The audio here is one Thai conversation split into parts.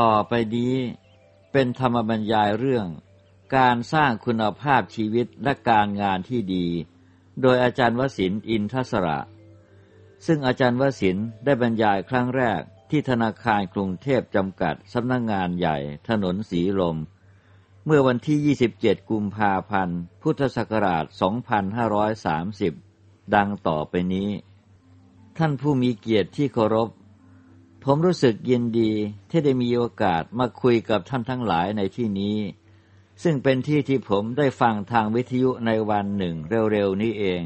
ต่อไปนี้เป็นธรรมบรรยายเรื่อง การสร้างคุณภาพชีวิตและการงานที่ดี โดยอาจารย์วสินอินทศระ ซึ่งอาจารย์วสินได้บรรยายครั้งแรกที่ธนาคารกรุงเทพจำกัดสำนักงงานใหญ่ถนนสีลม เมื่อวันที่ 27 กุมภาพันธ์ พุทธศักราช 2530 ดังต่อไปนี้ ท่านผู้มีเกียรติที่เคารพ ผมรู้สึกยินดีที่ได้มีโอกาสมาคุยกับท่านทั้งหลายในที่นี้ ซึ่งเป็นที่ที่ผมได้ฟังทางวิทยุในวันหนึ่งเร็วๆนี้เอง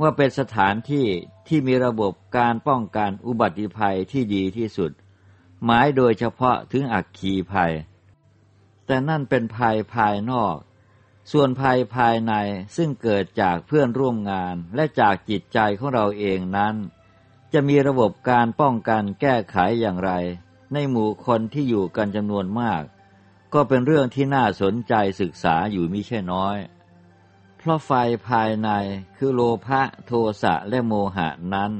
ว่าเป็นสถานที่ที่มีระบบการป้องกันอุบัติภัยที่ดีที่สุด หมายโดยเฉพาะถึงอักขีภัย แต่นั่นเป็นภัยภายนอก ส่วนภัยภายในซึ่งเกิดจากเพื่อนร่วมงานและจากจิตใจของเราเองนั้น จะมีระบบการป้องกันแก้ไขอย่างไร ในหมู่คนที่อยู่กันจำนวนมาก ก็เป็นเรื่องที่น่าสนใจศึกษาอยู่มิใช่น้อย เพราะไฟภายในคือโลภะโทสะและโมหะนั้น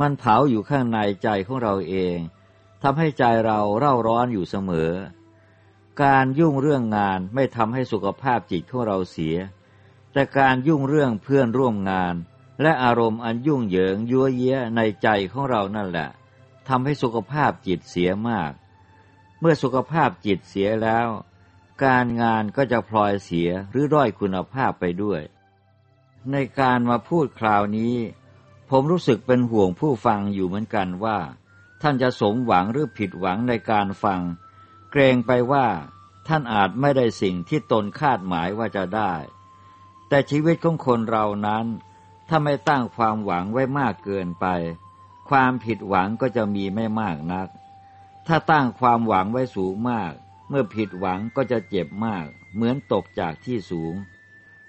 มันเผาอยู่ข้างในใจของเราเองทำให้ใจเราเร่าร้อนอยู่เสมอ การยุ่งเรื่องงานไม่ทำให้สุขภาพจิตของเราเสีย แต่การยุ่งเรื่องเพื่อนร่วมงาน และอารมณ์อันยุ่งเหยิงยั่วเยี้ยในใจของเรานั่นแหละทำให้สุขภาพจิตเสียมาก เมื่อสุขภาพจิตเสียแล้ว การงานก็จะพลอยเสียหรือด้อยคุณภาพไปด้วย ในการมาพูดคราวนี้ ผมรู้สึกเป็นห่วงผู้ฟังอยู่เหมือนกันว่า ท่านจะสมหวังหรือผิดหวังในการฟัง เกรงไปว่าท่านอาจไม่ได้สิ่งที่ตนคาดหมายว่าจะได้ แต่ชีวิตของคนเรานั้น ถ้าไม่ตั้งความหวังไว้มากเกินไป ความผิดหวังก็จะมีไม่มากนัก ถ้าตั้งความหวังไว้สูงมาก เมื่อผิดหวังก็จะเจ็บมาก เหมือนตกจากที่สูง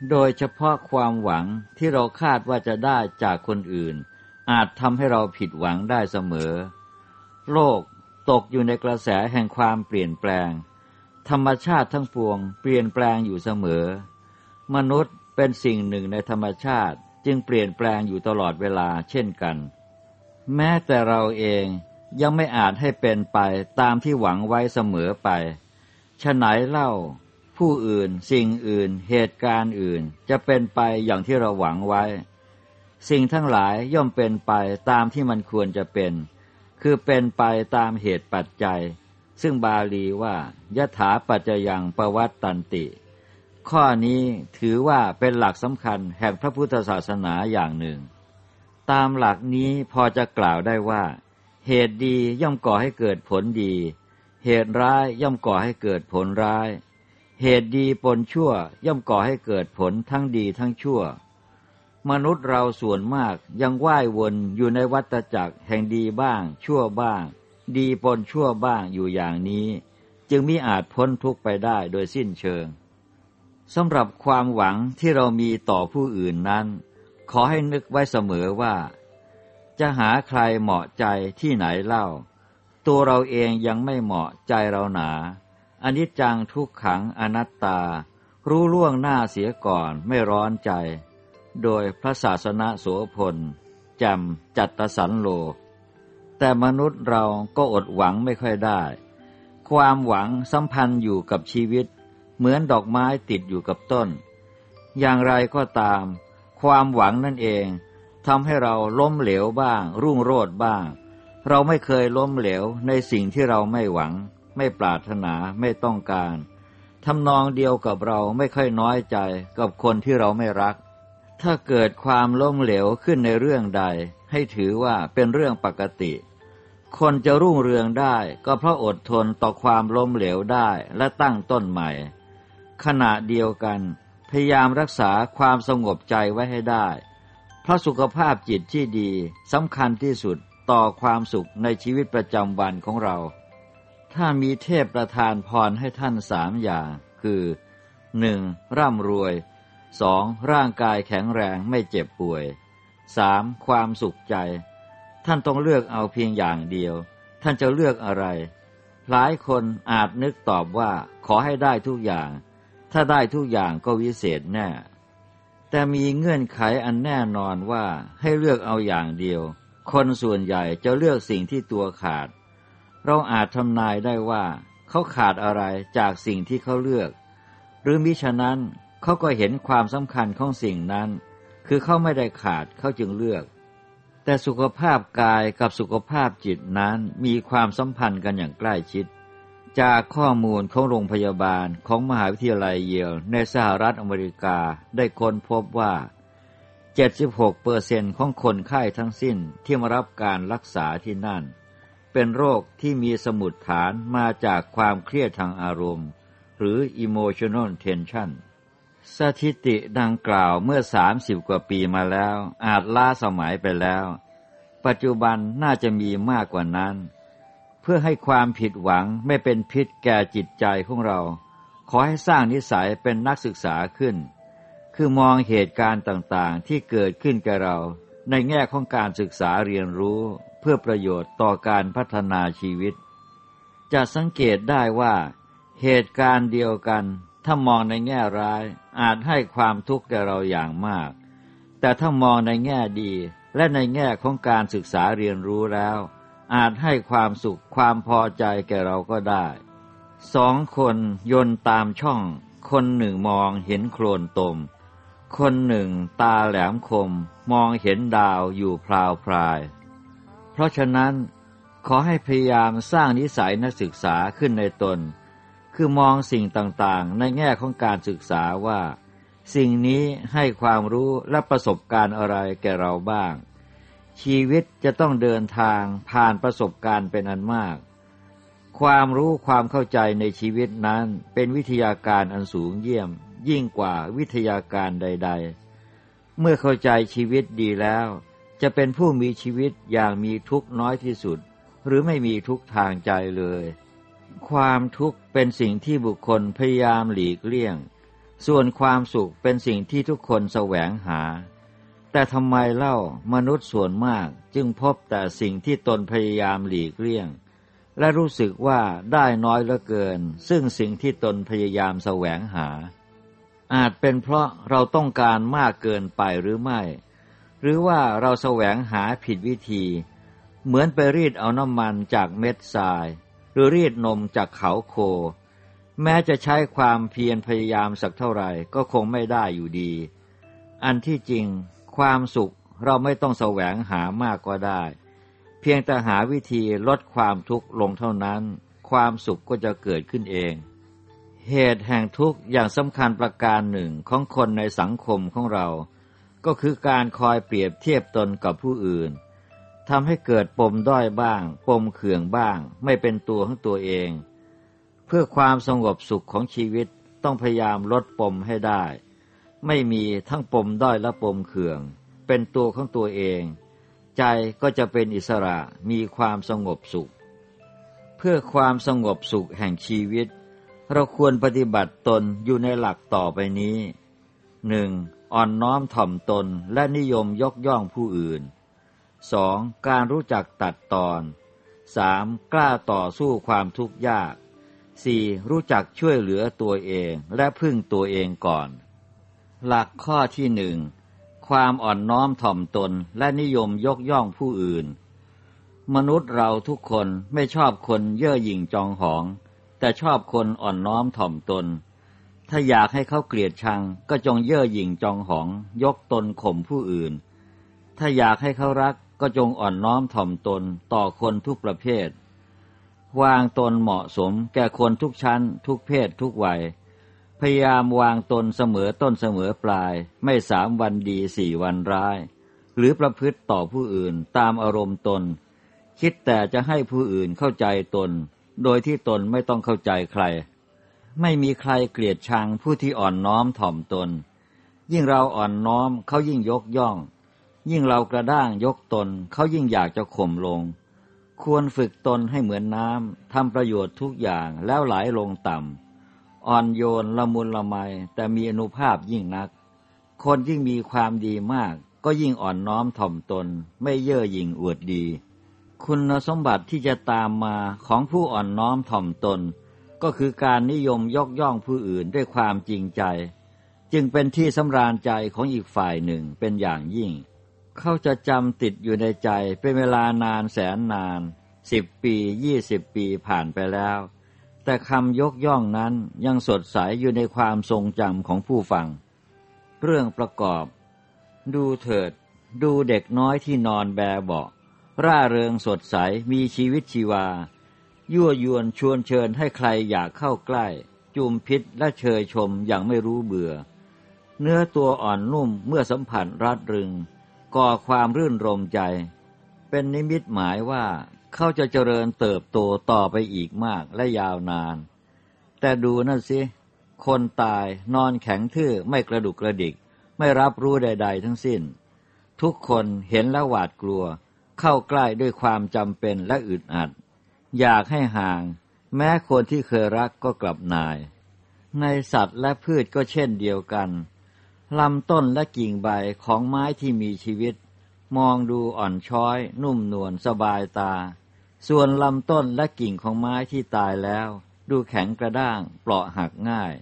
โดยเฉพาะความหวังที่เราคาดว่าจะได้จากคนอื่น อาจทำให้เราผิดหวังได้เสมอ โลกตกอยู่ในกระแสแห่งความเปลี่ยนแปลง ธรรมชาติทั้งปวง เปลี่ยนแปลงอยู่เสมอ มนุษย์เป็นสิ่งหนึ่งในธรรมชาติ จึงเปลี่ยนแปลงอยู่ตลอดเวลาเช่นกัน แม้แต่เราเองยังไม่อาจให้เป็นไปตามที่หวังไว้เสมอไปฉะไหนเล่า ผู้อื่น สิ่งอื่น เหตุการณ์อื่น จะเป็นไปอย่างที่เราหวังไว้ สิ่งทั้งหลายย่อมเป็นไปตามที่มันควรจะเป็น คือเป็นไปตามเหตุปัจจัย ซึ่งบาลีว่ายถาปัจจยังประวัตตันติ ข้อนี้ถือว่าเป็นหลักสำคัญแห่งพระพุทธศาสนาอย่างหนึ่ง ตามหลักนี้พอจะกล่าวได้ว่า เหตุดีย่อมก่อให้เกิดผลดี เหตุร้ายย่อมก่อให้เกิดผลร้าย เหตุดีปนชั่วย่อมก่อให้เกิดผลทั้งดีทั้งชั่ว มนุษย์เราส่วนมากยังว่ายวนอยู่ในวัฏจักรแห่งดีบ้าง ชั่วบ้าง ดีปนชั่วบ้างอยู่อย่างนี้ จึงมิอาจพ้นทุกข์ไปได้โดยสิ้นเชิง สำหรับความหวังที่เรามีต่อผู้อื่นนั้น ขอให้นึกไว้เสมอว่า จะหาใครเหมาะใจที่ไหนเล่า ตัวเราเองยังไม่เหมาะใจเราหนาอันิจจังทุกขังอนัตตา รู้ล่วงหน้าเสียก่อนไม่ร้อนใจ โดยพระศาสนาโสพลจำจัตตสันโล แต่มนุษย์เราก็อดหวังไม่ค่อยได้ ความหวังสัมพันธ์อยู่กับชีวิต เหมือนดอกไม้ติดอยู่กับต้น อย่างไรก็ตาม ความหวังนั่นเองทำให้เราล้มเหลวบ้าง รุ่งโรจน์บ้าง เราไม่เคยล้มเหลวในสิ่งที่เราไม่หวัง ไม่ปรารถนาไม่ต้องการทำนองเดียวกับเราไม่ค่อยน้อยใจกับคนที่เราไม่รัก ถ้าเกิดความล้มเหลวขึ้นในเรื่องใด ให้ถือว่าเป็นเรื่องปกติ คนจะรุ่งเรืองได้ก็เพราะอดทนต่อความล้มเหลวได้และตั้งต้นใหม่ ขณะเดียวกัน พยายามรักษาความสงบใจไว้ให้ได้ เพราะสุขภาพจิตที่ดีสำคัญที่สุดต่อความสุขในชีวิตประจำวันของเรา ถ้ามีเทพประทานพรให้ท่านสามอย่าง คือหนึ่งร่ำรวยสองร่างกายแข็งแรงไม่เจ็บป่วยสามความสุขใจ ท่านต้องเลือกเอาเพียงอย่างเดียว ท่านจะเลือกอะไร หลายคนอาจนึกตอบว่าขอให้ได้ทุกอย่าง ถ้าได้ทุกอย่างก็วิเศษแน่ แต่มีเงื่อนไขอันแน่นอนว่าให้เลือกเอาอย่างเดียว คนส่วนใหญ่จะเลือกสิ่งที่ตัวขาด เราอาจทำนายได้ว่า เขาขาดอะไรจากสิ่งที่เขาเลือก หรือมิฉะนั้นเขาก็เห็นความสำคัญของสิ่งนั้น คือเขาไม่ได้ขาดเขาจึงเลือก แต่สุขภาพกายกับสุขภาพจิตนั้นมีความสัมพันธ์กันอย่างใกล้ชิด จากข้อมูลของโรงพยาบาลของมหาวิทยาลัยเยลในสหรัฐอเมริกาได้ค้นพบว่า 76เปอร์เซนของคนไข้ทั้งสิ้นที่มารับการรักษาที่นั่น เป็นโรคที่มีสมุดฐานมาจากความเครียดทางอารมณ์ หรือ emotional tension สถิติดังกล่าวเมื่อสามสิบกว่าปีมาแล้ว อาจล้าสมัยไปแล้ว ปัจจุบันน่าจะมีมากกว่านั้น พื่อให้ความผิดหวังไม่เป็นพิษแก่จิตใจของเรา ขอให้สร้างนิสัยเป็นนักศึกษาขึ้น คือมองเหตุการณ์ต่างๆ ที่เกิดขึ้นแก่เรา ในแง่ของการศึกษาเรียนรู้เพื่อประโยชน์ต่อการพัฒนาชีวิต จะสังเกตได้ว่า เหตุการณ์เดียวกัน ถ้ามองในแง่ร้ายอาจให้ความทุกข์แก่เราอย่างมาก แต่ถ้ามองในแง่ดีและในแง่ของการศึกษาเรียนรู้แล้ว อาจให้ความสุขความพอใจแก่เราก็ได้สองคนยนตามช่อง คนหนึ่งมองเห็นโคลนตม คนหนึ่งตาแหลมคม มองเห็นดาวอยู่พราวพราย เพราะฉะนั้นขอให้พยายามสร้างนิสัยนักศึกษาขึ้นในตน คือมองสิ่งต่างๆ ในแง่ของการศึกษาว่า สิ่งนี้ให้ความรู้และประสบการณ์อะไรแก่เราบ้าง ชีวิตจะต้องเดินทางผ่านประสบการณ์เป็นอันมาก ความรู้ความเข้าใจในชีวิตนั้นเป็นวิทยาการอันสูงเยี่ยม ยิ่งกว่าวิทยาการใด ๆ เมื่อเข้าใจชีวิตดีแล้ว จะเป็นผู้มีชีวิตอย่างมีทุกข์น้อยที่สุด หรือไม่มีทุกทางใจเลย ความทุกข์เป็นสิ่งที่บุคคลพยายามหลีกเลี่ยง ส่วนความสุขเป็นสิ่งที่ทุกคนแสวงหา แต่ทำไมเล่ามนุษย์ส่วนมากจึงพบแต่สิ่งที่ตนพยายามหลีกเลี่ยง และรู้สึกว่าได้น้อยเหลือเกิน ซึ่งสิ่งที่ตนพยายามแสวงหา อาจเป็นเพราะเราต้องการมากเกินไปหรือไม่ หรือว่าเราแสวงหาผิดวิธี เหมือนไปรีดเอาน้ำมันจากเม็ดทราย หรือรีดนมจากเขาโค แม้จะใช้ความเพียรพยายามสักเท่าไหร่ก็คงไม่ได้อยู่ดี อันที่จริง ความสุขเราไม่ต้องแสวงหามากก็ได้ เพียงแต่หาวิธีลดความทุกข์ลงเท่านั้น ความสุขก็จะเกิดขึ้นเอง เหตุแห่งทุกข์อย่างสำคัญประการหนึ่งของคนในสังคมของเรา ก็คือการคอยเปรียบเทียบตนกับผู้อื่นทำให้เกิดปมด้อยบ้าง ปมเขื่องบ้าง ไม่เป็นตัวของตัวเอง เพื่อความสงบสุขของชีวิตต้องพยายามลดปมให้ได้ ไม่มีทั้งปมด้อยและปมเขื่อง เป็นตัวของตัวเอง ใจก็จะเป็นอิสระมีความสงบสุข เพื่อความสงบสุขแห่งชีวิต เราควรปฏิบัติตนอยู่ในหลักต่อไปนี้หนึ่งอ่อนน้อมถ่อมตนและนิยมยกย่องผู้อื่นสองการรู้จักตัดตอนสามกล้าต่อสู้ความทุกข์ยากสี่รู้จักช่วยเหลือตัวเองและพึ่งตัวเองก่อน หลักข้อที่หนึ่งความอ่อนน้อมถ่อมตนและนิยมยกย่องผู้อื่น มนุษย์เราทุกคนไม่ชอบคนเย่อหยิ่งจองหอง แต่ชอบคนอ่อนน้อมถ่อมตน ถ้าอยากให้เขาเกลียดชังก็จงเย่อหยิ่งจองหอง ยกตนข่มผู้อื่น ถ้าอยากให้เขารักก็จงอ่อนน้อมถ่อมตนต่อคนทุกประเภท วางตนเหมาะสมแก่คนทุกชั้น ทุกเพศทุกวัย พยายามวางตนเสมอต้นเสมอปลาย ไม่สามวันดีสี่วันร้าย หรือประพฤติต่อผู้อื่นตามอารมณ์ตน คิดแต่จะให้ผู้อื่นเข้าใจตน โดยที่ตนไม่ต้องเข้าใจใคร ไม่มีใครเกลียดชังผู้ที่อ่อนน้อมถ่อมตน ยิ่งเราอ่อนน้อมเขายิ่งยกย่อง ยิ่งเรากระด้างยกตนเขายิ่งอยากจะข่มลง ควรฝึกตนให้เหมือนน้ำทำประโยชน์ทุกอย่างแล้วไหลลงต่ำ อ่อนโยนละมุนละไมแต่มีอนุภาพยิ่งนัก คนยิ่งมีความดีมาก ก็ยิ่งอ่อนน้อมถ่อมตน ไม่เย่อหยิ่งอวดดี คุณสมบัติที่จะตามมาของผู้อ่อนน้อมถ่อมตน ก็คือการนิยมยกย่องผู้อื่นด้วยความจริงใจ จึงเป็นที่สำราญใจของอีกฝ่ายหนึ่งเป็นอย่างยิ่ง เขาจะจำติดอยู่ในใจเป็นเวลานานแสนนานสิบปียี่สิบปีผ่านไปแล้ว แต่คำยกย่องนั้นยังสดใสอยู่ในความทรงจำของผู้ฟัง เรื่องประกอบ ดูเถิด ดูเด็กน้อยที่นอนแบเบาร่าเริงสดใสมีชีวิตชีวา ยั่วยวนชวนเชิญให้ใครอยากเข้าใกล้ จุมพิษและเชยชมอย่างไม่รู้เบื่อ เนื้อตัวอ่อนนุ่มเมื่อสัมผัสรัดรึง ก่อความรื่นรมใจ เป็นนิมิตหมายว่า เขาจะเจริญเติบโตต่อไปอีกมากและยาวนาน แต่ดูนั่นสิ คนตายนอนแข็งทื่อไม่กระดุกกระดิก ไม่รับรู้ใด ๆ ทั้งสิ้น ทุกคนเห็นแล้วหวาดกลัว เข้าใกล้ด้วยความจำเป็นและอึดอัด อยากให้ห่าง แม้คนที่เคยรักก็กลับนาย ในสัตว์และพืชก็เช่นเดียวกันลำต้นและกิ่งใบของไม้ที่มีชีวิต มองดูอ่อนช้อย นุ่มนวลสบายตา ส่วนลำต้นและกิ่งของไม้ที่ตายแล้ว ดูแข็งกระด้างเปราะหักง่าย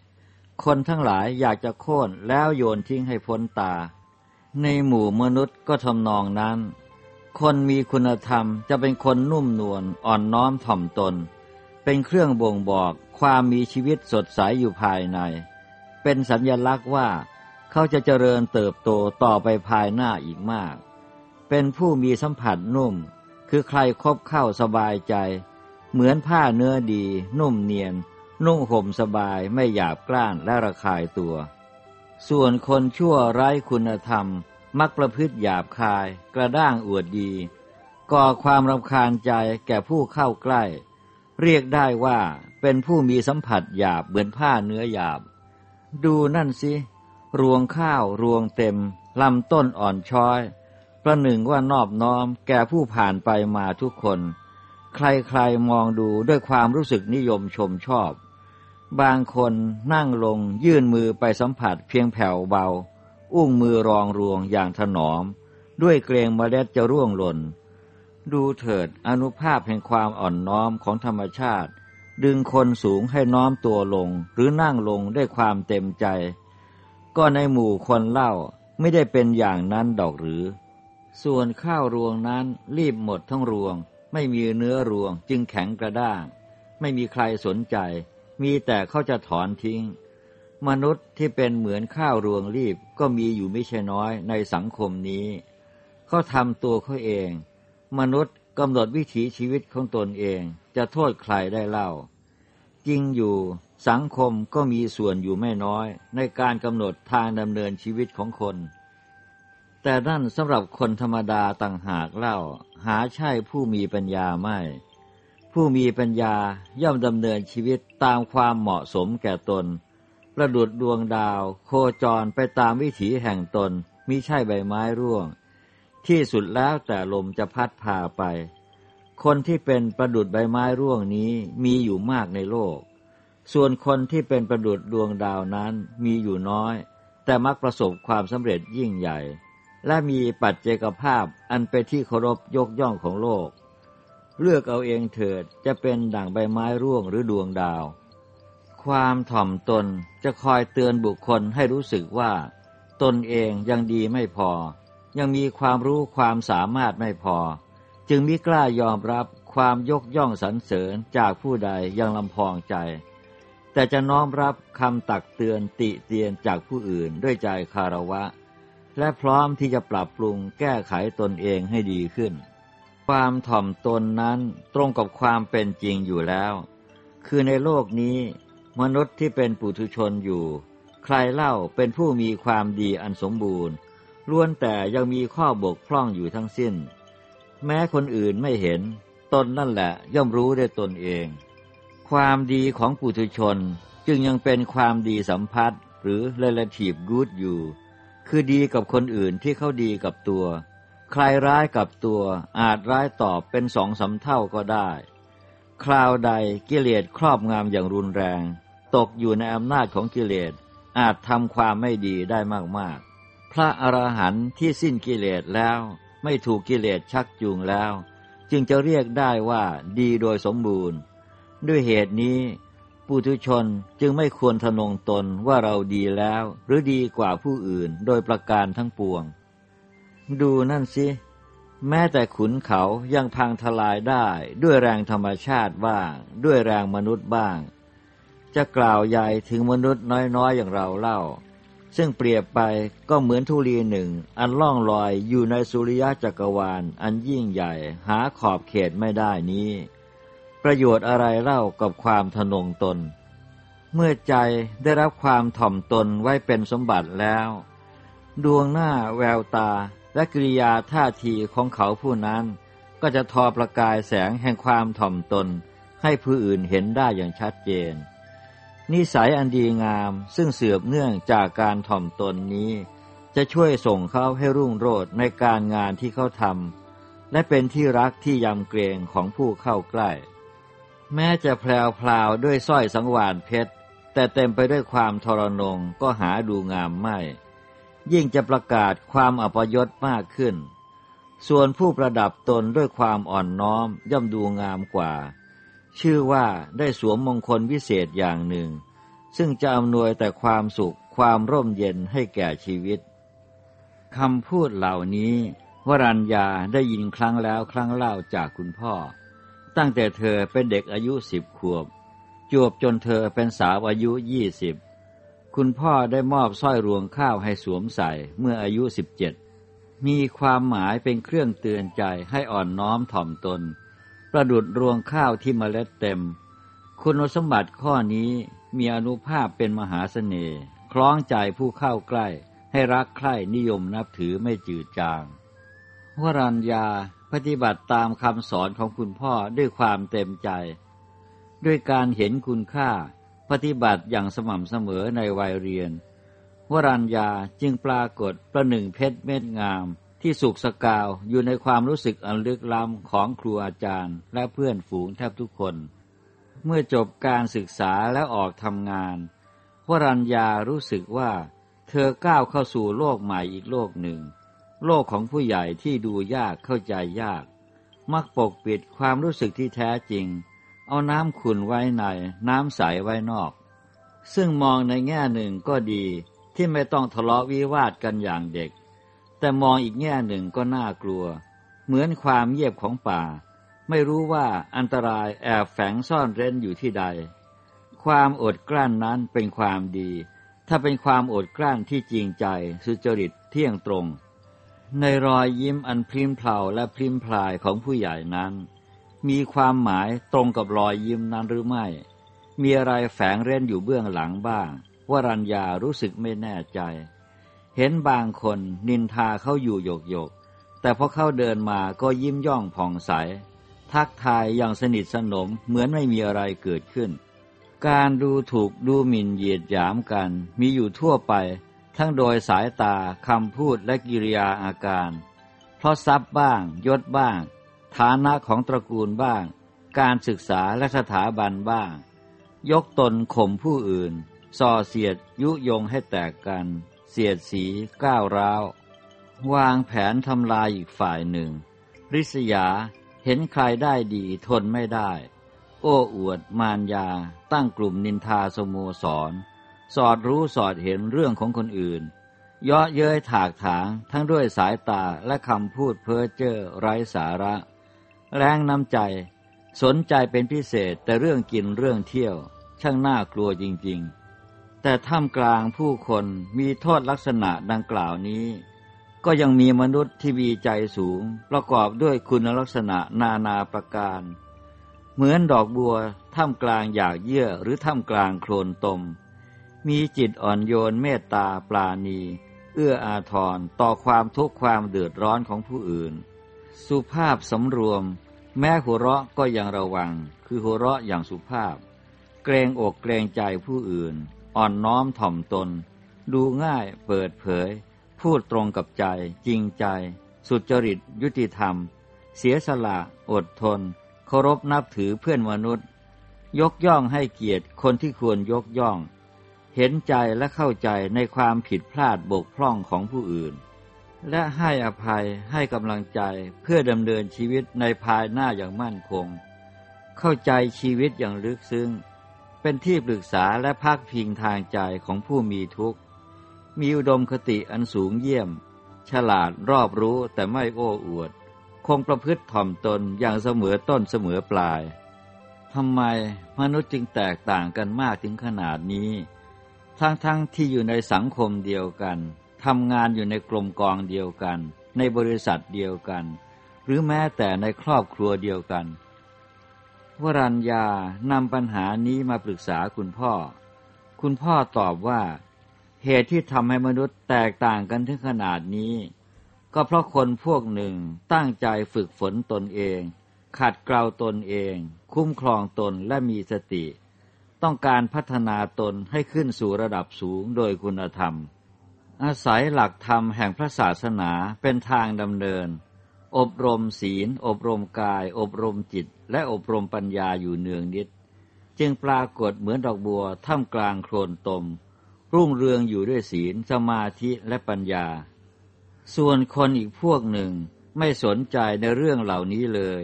คนทั้งหลายอยากจะโค่นแล้วโยนทิ้งให้พ้นตา ในหมู่มนุษย์ก็ทำนองนั้น คนมีคุณธรรมจะเป็นคนนุ่มนวลอ่อนน้อมถ่อมตน เป็นเครื่องบ่งบอกความมีชีวิตสดใสอยู่ภายใน เป็นสัญญลักษณ์ว่า เขาจะเจริญเติบโตต่อไปภายหน้าอีกมาก เป็นผู้มีสัมผัสนุ่ม คือใครคบเข้าสบายใจ เหมือนผ้าเนื้อดี นุ่มเนียน นุ่งห่มสบายไม่หยาบกล้านและระคายตัว ส่วนคนชั่วไร้คุณธรรม มักประพฤติหยาบคาย กระด้างอวดดี ก่อความรำคาญใจแก่ผู้เข้าใกล้ เรียกได้ว่าเป็นผู้มีสัมผัสหยาบเหมือนผ้าเนื้อหยาบ ดูนั่นสิรวงข้าวรวงเต็มลำต้นอ่อนช้อย ประหนึ่งว่านอบน้อมแก่ผู้ผ่านไปมาทุกคน ใครๆมองดูด้วยความรู้สึกนิยมชมชอบ บางคนนั่งลงยื่นมือไปสัมผัสเพียงแผ่วเบา อุ้งมือรองรวงอย่างถนอม ด้วยเกรงมเมล็ดจะร่วงหล่น ดูเถิดอนุภาพแห่งความอ่อนน้อมของธรรมชาติ ดึงคนสูงให้น้อมตัวลงหรือนั่งลงด้วยความเต็มใจ ก็ในหมู่คนเล่าไม่ได้เป็นอย่างนั้นดอกหรือ ส่วนข้าวรวงนั้นรีบหมดทั้งรวง ไม่มีเนื้อรวงจึงแข็งกระด้าง ไม่มีใครสนใจ มีแต่เขาจะถอนทิ้ง มนุษย์ที่เป็นเหมือนข้าวรวงรีบก็มีอยู่ไม่ใช่น้อยในสังคมนี้เขาทำตัวเขาเอง มนุษย์กำหนดวิถีชีวิตของตนเองจะโทษใครได้เล่า จริงอยู่สังคมก็มีส่วนอยู่ไม่น้อยในการกำหนดทางดำเนินชีวิตของคน แต่นั่นสำหรับคนธรรมดาต่างหากเล่า หาใช่ผู้มีปัญญาไม่ ผู้มีปัญญาย่อมดำเนินชีวิตตามความเหมาะสมแก่ตน ประดุดดวงดาว โคจรไปตามวิถีแห่งตนมิใช่ใบไม้ร่วง ที่สุดแล้วแต่ลมจะพัดพาไป คนที่เป็นประดุดใบไม้ร่วงนี้มีอยู่มากในโลก ส่วนคนที่เป็นประดุดดวงดาวนั้นมีอยู่น้อย แต่มักประสบความสำเร็จยิ่งใหญ่ และมีปัจเจกภาพอันเป็นที่เคารพยกย่องของโลก เลือกเอาเองเถิดจะเป็นด่างใบไม้ร่วงหรือดวงดาว ความถ่อมตนจะคอยเตือนบุคคลให้รู้สึกว่า ตนเองยังดีไม่พอ ยังมีความรู้ความสามารถไม่พอ จึงมิกล้ายอมรับความยกย่องสรรเสริญจากผู้ใดยังลำพองใจ แต่จะน้อมรับคำตักเตือนติเตียนจากผู้อื่นด้วยใจคารวะ และพร้อมที่จะปรับปรุงแก้ไขตนเองให้ดีขึ้น ความถ่อมตนนั้นตรงกับความเป็นจริงอยู่แล้ว คือในโลกนี้ มนุษย์ที่เป็นปุถุชนอยู่ ใครเล่าเป็นผู้มีความดีอันสมบูรณ์ล้วนแต่ยังมีข้อบกพร่องอยู่ทั้งสิ้น แม้คนอื่นไม่เห็น ตนนั่นแหละย่อมรู้ได้ตนเอง ความดีของปุถุชนจึงยังเป็นความดีสัมพัทธ์หรือ relative good อยู่ คือดีกับคนอื่นที่เขาดีกับตัว ใครร้ายกับตัวอาจร้ายตอบเป็นสองสาเท่าก็ได้ คราวใดกิเลสครอบงามอย่างรุนแรง ตกอยู่ในอำนาจของกิเลสอาจทำความไม่ดีได้มากๆ พระอรหันต์ที่สิ้นกิเลสแล้วไม่ถูกกิเลสชักจูงแล้ว จึงจะเรียกได้ว่าดีโดยสมบูรณ์ ด้วยเหตุนี้ ปุถุชนจึงไม่ควรทนงตนว่าเราดีแล้ว หรือดีกว่าผู้อื่นโดยประการทั้งปวง ดูนั่นสิ แม้แต่ขุนเขายังพังทลายได้ด้วยแรงธรรมชาติบ้าง ด้วยแรงมนุษย์บ้าง จะกล่าวใหญ่ถึงมนุษย์น้อยๆอย่างเราเล่า ซึ่งเปรียบไปก็เหมือนทุลีหนึ่ง อันล่องลอยอยู่ในสุริยะจักรวาล อันยิ่งใหญ่หาขอบเขตไม่ได้นี้ ประโยชน์อะไรเล่ากับความทนงตน เมื่อใจได้รับความถ่อมตนไว้เป็นสมบัติแล้ว ดวงหน้าแววตาและกิริยาท่าทีของเขาผู้นั้น ก็จะทอประกายแสงแห่งความถ่อมตน ให้ผู้อื่นเห็นได้อย่างชัดเจน นิสัยอันดีงามซึ่งเสือบเนื่องจากการถ่อมตนนี้ จะช่วยส่งเขาให้รุ่งโรจน์ในการงานที่เขาทำและเป็นที่รักที่ยำเกรงของผู้เข้าใกล้ แม้จะแพลวพลาวด้วยสร้อยสังวานเพชร แต่เต็มไปด้วยความทรนงก็หาดูงามไม่ ยิ่งจะประกาศความอัปยศมากขึ้น ส่วนผู้ประดับตนด้วยความอ่อนน้อมย่อมดูงามกว่า ชื่อว่าได้สวมมงคลวิเศษอย่างหนึ่ง ซึ่งจะอำนวยแต่ความสุขความร่มเย็นให้แก่ชีวิตคำพูดเหล่านี้วรัญญาได้ยินครั้งแล้วครั้งเล่าจากคุณพ่อ ตั้งแต่เธอเป็นเด็กอายุสิบขวบ จวบจนเธอเป็นสาวอายุยี่สิบคุณพ่อได้มอบสร้อยรวงข้าวให้สวมใส่เมื่ออายุสิบเจ็ดมีความหมายเป็นเครื่องเตือนใจให้อ่อนน้อมถ่อมตน ประดุดรวงข้าวที่มเมล็ดเต็ม คุณสมบัติข้อนี้มีอนุภาพเป็นมหาเสน่ห์คล้องใจผู้เข้าใกล้ ให้รักใคร่นิยมนับถือไม่จืดจางวรัญญา ปฏิบัติตามคำสอนของคุณพ่อด้วยความเต็มใจ ด้วยการเห็นคุณค่าปฏิบัติอย่างสม่ำเสมอในวัยเรียน วรัญญาจึงปรากฏประหนึ่งเพชรเม็ดงาม ที่สุกสกาวอยู่ในความรู้สึกอันลึกล้ำของครูอาจารย์ และเพื่อนฝูงแทบทุกคน เมื่อจบการศึกษาและออกทำงาน วรัญญารู้สึกว่า เธอก้าวเข้าสู่โลกใหม่อีกโลกหนึ่ง โลกของผู้ใหญ่ที่ดูยากเข้าใจยาก มักปกปิดความรู้สึกที่แท้จริง เอาน้ำขุนไว้ใน น้ำใสไว้นอก ซึ่งมองในแง่หนึ่งก็ดีที่ไม่ต้องทะเลาะวิวาทกันอย่างเด็ก แต่มองอีกแง่หนึ่งก็น่ากลัว เหมือนความเยียบของป่า ไม่รู้ว่าอันตรายแอบแฝงซ่อนเร้นอยู่ที่ใด ความอดกลั้นนั้นเป็นความดี ถ้าเป็นความอดกลั้นที่จริงใจสุจริตเที่ยงตรง ในรอยยิ้มอันพริมเพลาและพริมพลายของผู้ใหญ่นั้น มีความหมายตรงกับรอยยิ้มนั้นหรือไม่ มีอะไรแฝงเร้นอยู่เบื้องหลังบ้างวรัญญารู้สึกไม่แน่ใจ เห็นบางคนนินทาเขาอยู่โยกโยกแต่พอเขาเดินมาก็ยิ้มย่องผ่องใส ทักทายอย่างสนิทสนมเหมือนไม่มีอะไรเกิดขึ้น การดูถูกดูหมิ่นเหยียดหยามกันมีอยู่ทั่วไป ทั้งโดยสายตาคำพูดและกิริยาอาการ เพราะทรัพย์บ้าง ยศบ้าง ฐานะของตระกูลบ้าง การศึกษาและสถาบันบ้าง ยกตนข่มผู้อื่น ส่อเสียดยุยงให้แตกกัน เสียดสีก้าวร้าว วางแผนทำลายอีกฝ่ายหนึ่ง ริษยาเห็นใครได้ดีทนไม่ได้ โอ้อวดมารยา ตั้งกลุ่มนินทาสโมสร สอดรู้สอดเห็นเรื่องของคนอื่น เยาะเย้ยถากถางทั้งด้วยสายตาและคำพูดเพ้อเจ้อไร้สาระ แรงน้ำใจ สนใจเป็นพิเศษแต่เรื่องกินเรื่องเที่ยว ช่างน่ากลัวจริง ๆ แต่ท่ามกลางผู้คนมีโทษลักษณะดังกล่าวนี้ ก็ยังมีมนุษย์ที่มีใจสูง ประกอบด้วยคุณลักษณะนานาประการเหมือนดอกบัวท่ามกลางอยากเยื่อหรือท่ามกลางโคลนตม มีจิตอ่อนโยนเมตตาปราณี เอื้ออาทรต่อความทุกข์ความเดือดร้อนของผู้อื่น สุภาพสำรวม แม้หัวเราะก็ยังระวัง คือหัวเราะอย่างสุภาพ เกรงอกเกรงใจผู้อื่น อ่อนน้อมถ่อมตน ดูง่ายเปิดเผย พูดตรงกับใจ จริงใจ สุจริตยุติธรรม เสียสละ อดทน เคารพนับถือเพื่อนมนุษย์ ยกย่องให้เกียรติคนที่ควรยกย่อง เห็นใจและเข้าใจในความผิดพลาดบกพร่องของผู้อื่น และให้อภัยให้กำลังใจเพื่อดำเนินชีวิตในภายหน้าอย่างมั่นคง เข้าใจชีวิตอย่างลึกซึ้ง เป็นที่ปรึกษาและพักพิงทางใจของผู้มีทุกข์ มีอุดมคติอันสูงเยี่ยม ฉลาดรอบรู้แต่ไม่โอ้อวด คงประพฤติถ่อมตนอย่างเสมอต้นเสมอปลายทำไมมนุษย์จึงแตกต่างกันมากถึงขนาดนี้ ทั้งๆทที่อยู่ในสังคมเดียวกันทำงานอยู่ในกลมกองเดียวกัน ในบริษัทเดียวกัน หรือแม้แต่ในครอบครัวเดียวกัน วรัญญานำปัญหานี้มาปรึกษาคุณพ่อ คุณพ่อตอบว่า เหตุที่ทำให้มนุษย์แตกต่างกันถึงขนาดนี้ ก็เพราะคนพวกหนึ่งตั้งใจฝึกฝนตนเอง ขัดเกลาตนเอง คุ้มครองตนและมีสติ ต้องการพัฒนาตนให้ขึ้นสู่ระดับสูงโดยคุณธรรม อาศัยหลักธรรมแห่งพระศาสนาเป็นทางดำเนิน อบรมศีล อบรมกาย อบรมจิต และอบรมปัญญาอยู่เนืองนิด จึงปรากฏเหมือนดอกบัวท่ามกลางโคลนตม รุ่งเรืองอยู่ด้วยศีลสมาธิและปัญญา ส่วนคนอีกพวกหนึ่งไม่สนใจในเรื่องเหล่านี้เลย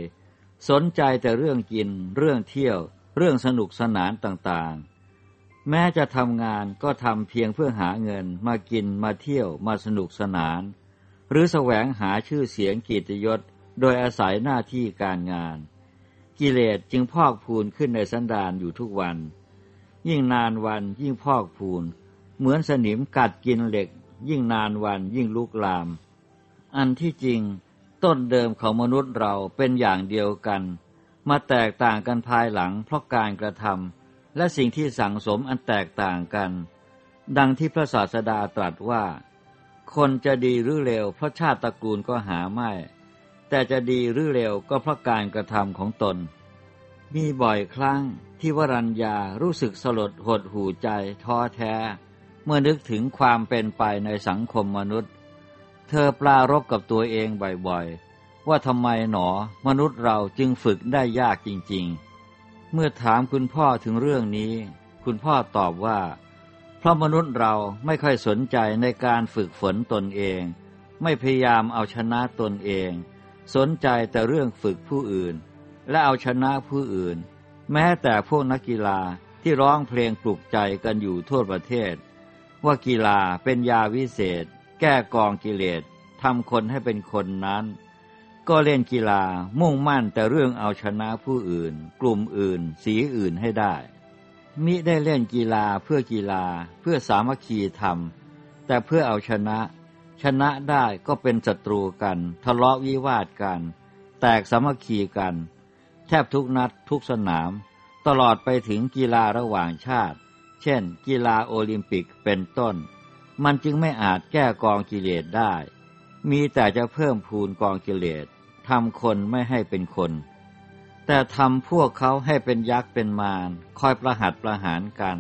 สนใจแต่เรื่องกินเรื่องเที่ยว เรื่องสนุกสนานต่างๆ แม้จะทำงานก็ทำเพียงเพื่อหาเงินมากินมาเที่ยวมาสนุกสนาน หรือแสวงหาชื่อเสียงกีตยศ โดยอาศัยหน้าที่การงาน กิเลสจึงพอกพูนขึ้นในสันดานอยู่ทุกวัน ยิ่งนานวันยิ่งพอกพูน เหมือนสนิมกัดกินเหล็ก ยิ่งนานวันยิ่งลุกลาม อันที่จริงต้นเดิมของมนุษย์เราเป็นอย่างเดียวกัน มาแตกต่างกันภายหลังเพราะการกระทำและสิ่งที่สั่งสมอันแตกต่างกัน ดังที่พระศาสดาตรัสว่า คนจะดีหรือเลวเพราะชาติตระกูลก็หาไม่ แต่จะดีหรือเลวก็เพราะการกระทำของตน มีบ่อยครั้งที่วรัญญารู้สึกสลดหดหูใจท้อแท้ เมื่อนึกถึงความเป็นไปในสังคมมนุษย์ เธอปลารบกับตัวเองบ่อยๆ ว่าทำไมหนอมนุษย์เราจึงฝึกได้ยากจริง ๆ เมื่อถามคุณพ่อถึงเรื่องนี้ คุณพ่อตอบว่า เพราะมนุษย์เราไม่ค่อยสนใจในการฝึกฝนตนเอง ไม่พยายามเอาชนะตนเอง สนใจแต่เรื่องฝึกผู้อื่น และเอาชนะผู้อื่น แม้แต่พวกนักกีฬาที่ร้องเพลงปลุกใจกันอยู่ทั่วประเทศ ว่ากีฬาเป็นยาวิเศษ แก้กองกิเลสทำคนให้เป็นคนนั้น ก็เล่นกีฬามุ่งมั่นแต่เรื่องเอาชนะผู้อื่น กลุ่มอื่น สีอื่นให้ได้ มิได้เล่นกีฬาเพื่อกีฬาเพื่อสามัคคีธรรม แต่เพื่อเอาชนะ ชนะได้ก็เป็นศัตรูกัน ทะเลาะวิวาทกัน แตกสามัคคีกัน แทบทุกนัดทุกสนาม ตลอดไปถึงกีฬาระหว่างชาติ เช่น กีฬาโอลิมปิกเป็นต้น มันจึงไม่อาจแก้กองกิเลสได้ มีแต่จะเพิ่มพูนกองกิเลสทำคนไม่ให้เป็นคน แต่ทำพวกเขาให้เป็นยักษ์เป็นมารคอยประหัดประหารกัน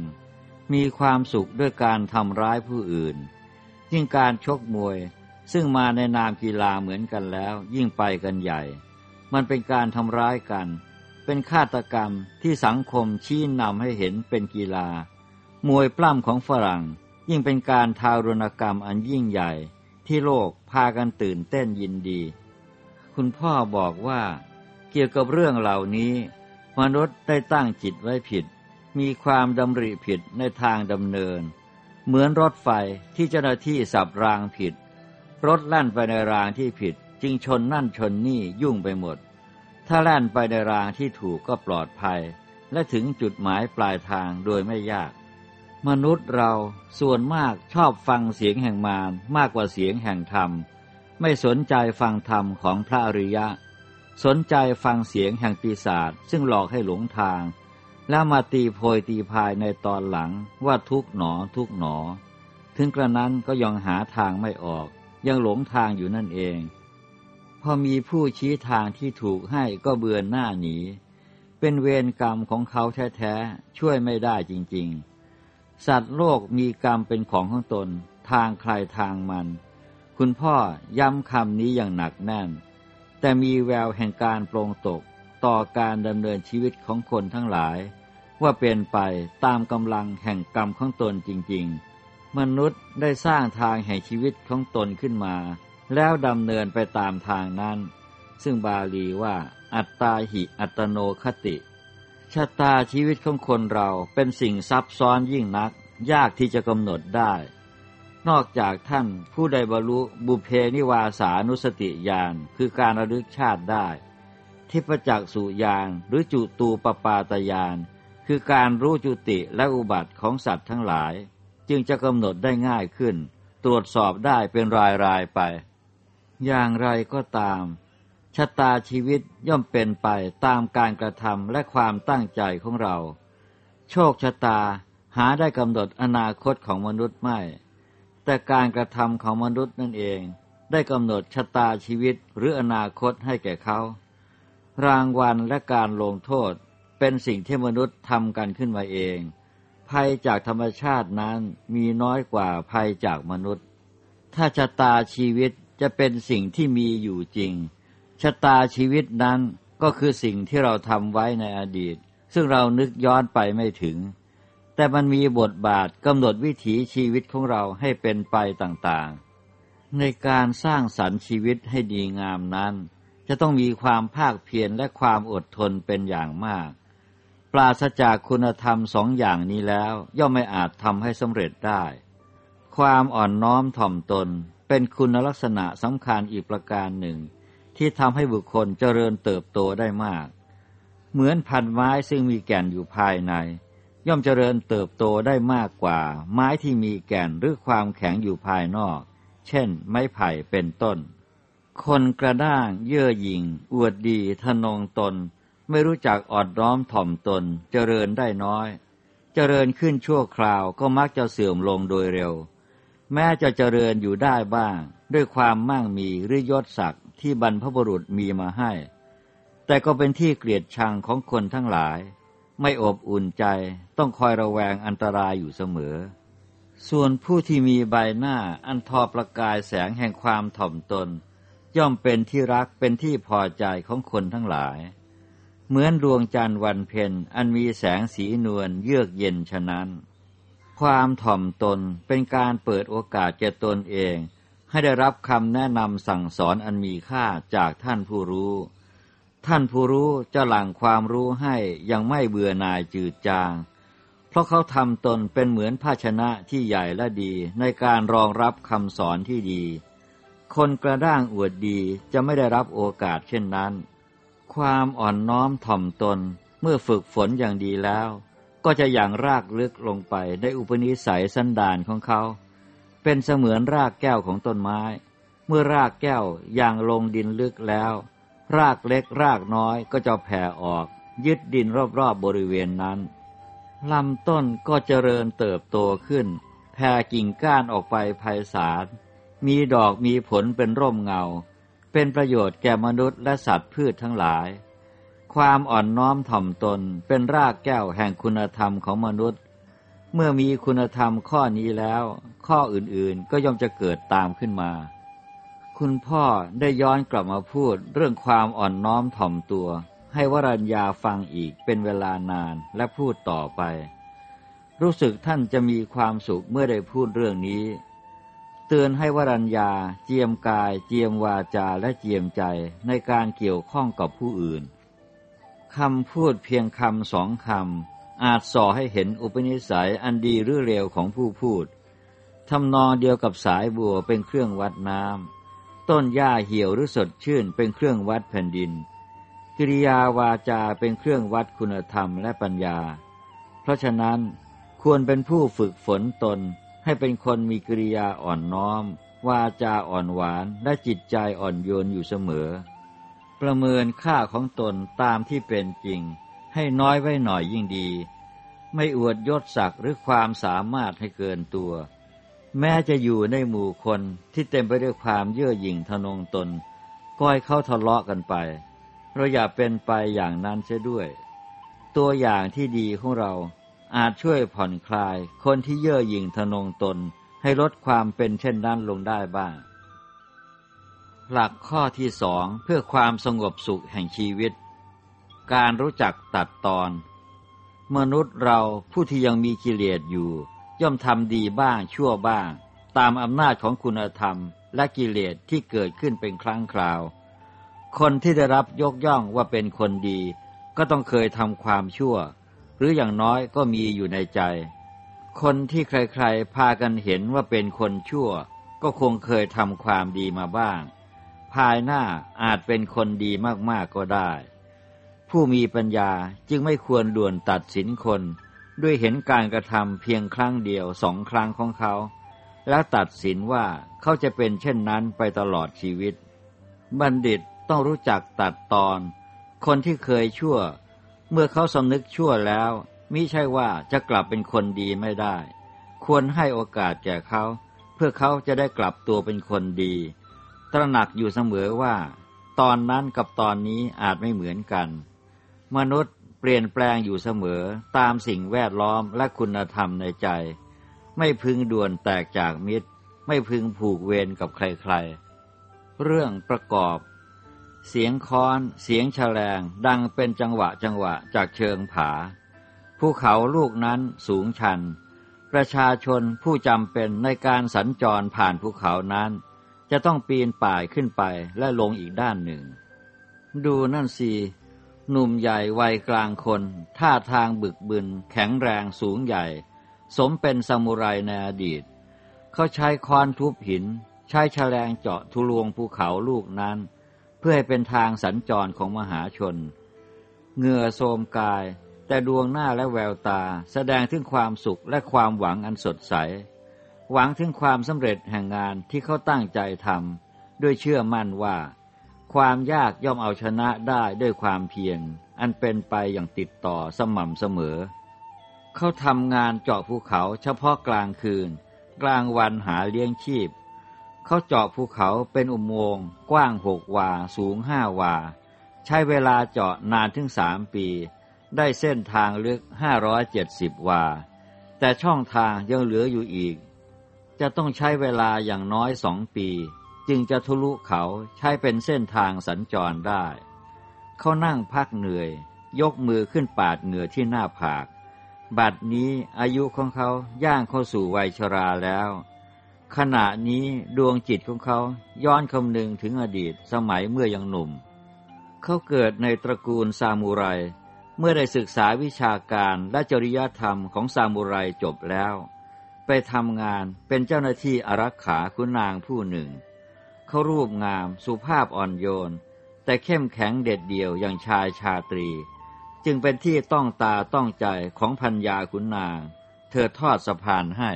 มีความสุขด้วยการทำร้ายผู้อื่น ยิ่งการชกมวย ซึ่งมาในนามกีฬาเหมือนกันแล้ว ยิ่งไปกันใหญ่ มันเป็นการทำร้ายกัน เป็นฆาตกรรมที่สังคมชี้นำให้เห็นเป็นกีฬา มวยปล้ำของฝรั่ง ยิ่งเป็นการทารุณกรรมอันยิ่งใหญ่ที่โลก พากันตื่นเต้นยินดี คุณพ่อบอกว่า เกี่ยวกับเรื่องเหล่านี้ มนุษย์ได้ตั้งจิตไว้ผิด มีความดำริผิดในทางดำเนิน เหมือนรถไฟที่เจ้าหน้าที่สับรางผิด รถแล่นไปในรางที่ผิด จึงชนนั่นชนนี่ยุ่งไปหมด ถ้าแล่นไปในรางที่ถูกก็ปลอดภัย และถึงจุดหมายปลายทางโดยไม่ยาก มนุษย์เราส่วนมากชอบฟังเสียงแห่งมารมากกว่าเสียงแห่งธรรม ไม่สนใจฟังธรรมของพระอริยะ สนใจฟังเสียงแห่งปีศาจซึ่งหลอกให้หลงทาง แล้วมาตีโพยตีพายในตอนหลังว่าทุกหนอทุกหนอ ถึงกระนั้นก็ยังหาทางไม่ออก ยังหลงทางอยู่นั่นเอง พอมีผู้ชี้ทางที่ถูกให้ก็เบือนหน้าหนีเป็นเวรกรรมของเขาแท้ๆช่วยไม่ได้จริง ๆ สัตว์โลกมีกรรมเป็นของของตน ทางใครทางมัน คุณพ่อย้ำคำนี้อย่างหนักแน่น แต่มีแววแห่งการโปรงตกต่อการดำเนินชีวิตของคนทั้งหลาย ว่าเป็นไปตามกำลังแห่งกรรมของตนจริง ๆ มนุษย์ได้สร้างทางแห่งชีวิตของตนขึ้นมา แล้วดำเนินไปตามทางนั้น ซึ่งบาลีว่าอัตตาหิอัตโนคติ ชะตาชีวิตของคนเราเป็นสิ่งซับซ้อนยิ่งนัก ยากที่จะกำหนดได้ นอกจากท่านผู้ใดบรรลุบุเพนิวาสานุสติญาณคือการระลึกชาติได้ทิพจักสุญาณหรือจุตูปปาตญาณคือการรู้จุติและอุบัติของสัตว์ทั้งหลาย จึงจะกำหนดได้ง่ายขึ้น ตรวจสอบได้เป็นรายรายไป อย่างไรก็ตาม ชะตาชีวิตย่อมเป็นไปตามการกระทำและความตั้งใจของเรา โชคชะตาหาได้กำหนดอนาคตของมนุษย์ไม่ แต่การกระทำของมนุษย์นั่นเอง ได้กำหนดชะตาชีวิตหรืออนาคตให้แก่เขา รางวัลและการลงโทษเป็นสิ่งที่มนุษย์ทำกันขึ้นมาเอง ภัยจากธรรมชาตินั้นมีน้อยกว่าภัยจากมนุษย์ ถ้าชะตาชีวิตจะเป็นสิ่งที่มีอยู่จริง ชะตาชีวิตนั้นก็คือสิ่งที่เราทำไว้ในอดีต ซึ่งเรานึกย้อนไปไม่ถึง แต่มันมีบทบาทกำหนดวิถีชีวิตของเราให้เป็นไปต่างๆ ในการสร้างสรรค์ชีวิตให้ดีงามนั้น จะต้องมีความภาคเพียรและความอดทนเป็นอย่างมาก ปราศจากคุณธรรมสองอย่างนี้แล้วย่อมไม่อาจทำให้สำเร็จได้ ความอ่อนน้อมถ่อมตนเป็นคุณลักษณะสำคัญอีกประการหนึ่ง ที่ทำให้บุคคลเจริญเติบโตได้มาก เหมือนพันไม้ซึ่งมีแก่นอยู่ภายใน ย่อมเจริญเติบโตได้มากกว่า ไม้ที่มีแก่นหรือความแข็งอยู่ภายนอก เช่น ไม้ไผ่เป็นต้น คนกระด้าง เย่อหยิ่ง อวดดีทนงตน ไม่รู้จักอดร้อมถ่อมตน เจริญได้น้อย เจริญขึ้นชั่วคราวก็มักจะเสื่อมลงโดยเร็ว แม้จะเจริญอยู่ได้บ้าง ด้วยความมั่งมีหรือยศศักดิ์ ที่บรรพบุรุษมีมาให้ แต่ก็เป็นที่เกลียดชังของคนทั้งหลาย ไม่อบอุ่นใจต้องคอยระแวงอันตรายอยู่เสมอ ส่วนผู้ที่มีใบหน้าอันทอประกายแสงแห่งความถ่อมตน ย่อมเป็นที่รักเป็นที่พอใจของคนทั้งหลาย เหมือนดวงจันทร์วันเพ็ญอันมีแสงสีนวลเยือกเย็นฉะนั้น ความถ่อมตนเป็นการเปิดโอกาสแก่ตนเอง ให้ได้รับคำแนะนำสั่งสอนอันมีค่าจากท่านผู้รู้ ท่านผู้รู้จะหลั่งความรู้ให้ยังไม่เบื่อหน่ายจืดจาง เพราะเขาทำตนเป็นเหมือนภาชนะที่ใหญ่และดีในการรองรับคำสอนที่ดี คนกระด้างอวดดีจะไม่ได้รับโอกาสเช่นนั้น ความอ่อนน้อมถ่อมตนเมื่อฝึกฝนอย่างดีแล้ว ก็จะอย่างรากลึกลงไปในอุปนิสัยสันดานของเขา เป็นเสมือนรากแก้วของต้นไม้ เมื่อรากแก้วอย่างลงดินลึกแล้ว รากเล็กรากน้อยก็จะแผ่ออก ยึดดินรอบๆบบริเวณนั้นลำต้นก็เจริญเติบโตขึ้น แผ่กิ่งก้านออกไปไพศาล มีดอกมีผลเป็นร่มเงา เป็นประโยชน์แก่มนุษย์และสัตว์พืชทั้งหลาย ความอ่อนน้อมถ่อมตนเป็นรากแก้วแห่งคุณธรรมของมนุษย์ เมื่อมีคุณธรรมข้อนี้แล้ว ข้ออื่นๆก็ย่อมจะเกิดตามขึ้นมา คุณพ่อได้ย้อนกลับมาพูดเรื่องความอ่อนน้อมถ่อมตัว ให้วรัญญาฟังอีกเป็นเวลานานและพูดต่อไป รู้สึกท่านจะมีความสุขเมื่อได้พูดเรื่องนี้ เตือนให้วรัญญาเจียมกาย เจียมวาจาและเจียมใจในการเกี่ยวข้องกับผู้อื่นคำพูดเพียงคำสองคำ อาจส่อให้เห็นอุปนิสัยอันดีหรือเร็วของผู้พูดทำนองเดียวกับสายบัวเป็นเครื่องวัดน้ำต้นหญ้าเหี่ยวหรือสดชื่นเป็นเครื่องวัดแผ่นดิน กิริยาวาจาเป็นเครื่องวัดคุณธรรมและปัญญา เพราะฉะนั้นควรเป็นผู้ฝึกฝนตนให้เป็นคนมีกิริยาอ่อนน้อม วาจาอ่อนหวานและจิตใจอ่อนโยนอยู่เสมอ ประเมินค่าของตนตามที่เป็นจริง ให้น้อยไว้หน่อยยิ่งดี ไม่อวดยศศักดิ์หรือความสามารถให้เกินตัว แม้จะอยู่ในหมู่คนที่เต็มไปด้วยความเย่อหยิ่งทนงตนก็ให้เขาทะเลาะกันไป เราอย่าเป็นไปอย่างนั้นเสียด้วย ตัวอย่างที่ดีของเราอาจช่วยผ่อนคลายคนที่เย่อหยิ่งทนงตนให้ลดความเป็นเช่นนั้นลงได้บ้าง หลักข้อที่สองเพื่อความสงบสุขแห่งชีวิต การรู้จักตัดตอน มนุษย์เราผู้ที่ยังมีกิเลสอยู่ ย่อมทำดีบ้างชั่วบ้าง ตามอำนาจของคุณธรรม และกิเลสที่เกิดขึ้นเป็นครั้งคราว คนที่ได้รับยกย่องว่าเป็นคนดี ก็ต้องเคยทำความชั่ว หรืออย่างน้อยก็มีอยู่ในใจ คนที่ใครๆ พากันเห็นว่าเป็นคนชั่ว ก็คงเคยทำความดีมาบ้าง ภายหน้าอาจเป็นคนดีมากๆก็ได้ ผู้มีปัญญาจึงไม่ควรด่วนตัดสินคน ด้วยเห็นการกระทำเพียงครั้งเดียวสองครั้งของเขา แล้วตัดสินว่าเขาจะเป็นเช่นนั้นไปตลอดชีวิต บัณฑิตต้องรู้จักตัดตอน คนที่เคยชั่ว เมื่อเขาสำนึกชั่วแล้วมิใช่ว่าจะกลับเป็นคนดีไม่ได้ ควรให้โอกาสแก่เขา เพื่อเขาจะได้กลับตัวเป็นคนดี ตระหนักอยู่เสมอว่า ตอนนั้นกับตอนนี้อาจไม่เหมือนกัน มนุษย์เปลี่ยนแปลงอยู่เสมอตามสิ่งแวดล้อมและคุณธรรมในใจ ไม่พึงด่วนแตกจากมิตร ไม่พึงผูกเวรกับใครๆ เรื่องประกอบ เสียงค้อน เสียงแฉลง ดังเป็นจังหวะจังหวะจากเชิงผา ภูเขาลูกนั้นสูงชัน ประชาชนผู้จำเป็นในการสัญจรผ่านภูเขานั้น จะต้องปีนป่ายขึ้นไปและลงอีกด้านหนึ่ง ดูนั่นสิ หนุ่มใหญ่วัยกลางคน ท่าทางบึกบึน แข็งแรงสูงใหญ่ สมเป็นสมุไรในอดีต เขาใช้ค้อนทุบหิน ใช้แฉลงเจาะทุลวงภูเขาลูกนั้น เพื่อให้เป็นทางสัญจรของมหาชน เหงื่อโทมกาย แต่ดวงหน้าและแววตาแสดงถึงความสุขและความหวังอันสดใส หวังถึงความสำเร็จแห่งงานที่เขาตั้งใจทำด้วยเชื่อมั่นว่า ความยากย่อมเอาชนะได้ด้วยความเพียรอันเป็นไปอย่างติดต่อสม่ำเสมอ เขาทำงานเจาะภูเขาเฉพาะกลางคืน กลางวันหาเลี้ยงชีพ เขาเจาะภูเขาเป็นอุโมงค์กว้างหกวา สูงห้าวา ใช้เวลาเจาะนานถึงสามปี ได้เส้นทางลึกห้าร้อยเจ็ดสิบวา แต่ช่องทางยังเหลืออยู่อีก จะต้องใช้เวลาอย่างน้อยสองปี จึงจะทะลุเขาใช้เป็นเส้นทางสัญจรได้ เขานั่งพักเหนื่อย ยกมือขึ้นปาดเหงื่อที่หน้าผาก บัดนี้อายุของเขาย่างเข้าสู่วัยชราแล้ว ขณะนี้ดวงจิตของเขาย้อนคำนึงถึงอดีตสมัยเมื่อยังหนุ่ม เขาเกิดในตระกูลซามูไร เมื่อได้ศึกษาวิชาการและจริยธรรมของซามูไรจบแล้ว ไปทำงานเป็นเจ้าหน้าที่อารักขาคุณนางผู้หนึ่ง เขารูปงาม สุภาพอ่อนโยน แต่เข้มแข็งเด็ดเดี่ยวอย่างชายชาตรี จึงเป็นที่ต้องตาต้องใจของพัญญาคุณนาง เธอทอดสะพานให้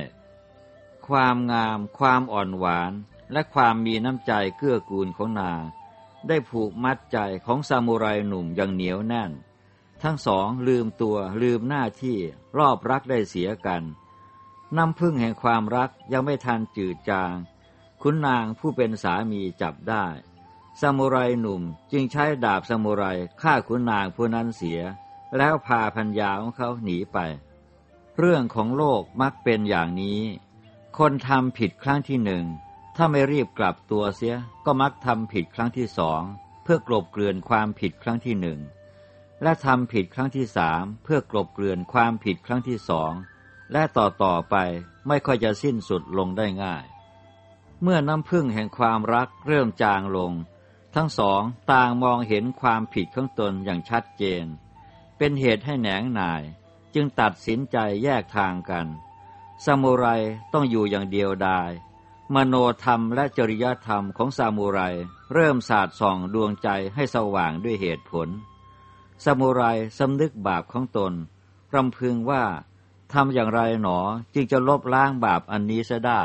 ความงาม ความอ่อนหวาน และความมีน้ำใจเกื้อกูลของนาง ได้ผูกมัดใจของซามูไรหนุ่มอย่างเหนียวแน่น ทั้งสองลืมตัวลืมหน้าที่รอบรักได้เสียกันน้ำพึ่งแห่งความรักยังไม่ทันจืดจาง คุณนางผู้เป็นสามีจับได้ซามูไรหนุ่มจึงใช้ดาบซามูไรฆ่าคุณนางผู้นั้นเสีย แล้วพาพัญญาของเขาหนีไป เรื่องของโลกมักเป็นอย่างนี้ คนทำผิดครั้งที่หนึ่ง ถ้าไม่รีบกลับตัวเสียก็มักทำผิดครั้งที่สอง เพื่อกลบเกลื่อนความผิดครั้งที่หนึ่ง และทำผิดครั้งที่สามเพื่อกลบเกลื่อนความผิดครั้งที่สอง และต่อต่อไปไม่ค่อยจะสิ้นสุดลงได้ง่าย เมื่อน้ำพึ่งแห่งความรักเริ่มจางลง ทั้งสองต่างมองเห็นความผิดของตนอย่างชัดเจน เป็นเหตุให้แหนงหน่ายจึงตัดสินใจแยกทางกันซามูไรต้องอยู่อย่างเดียวดาย มโนธรรมและจริยธรรมของซามูไรเริ่มสาดส่องดวงใจให้สว่างด้วยเหตุผลสมุไรสำนึกบาปของตนรำพึงว่าทำอย่างไรหนอจึงจะลบล้างบาปอันนี้จะได้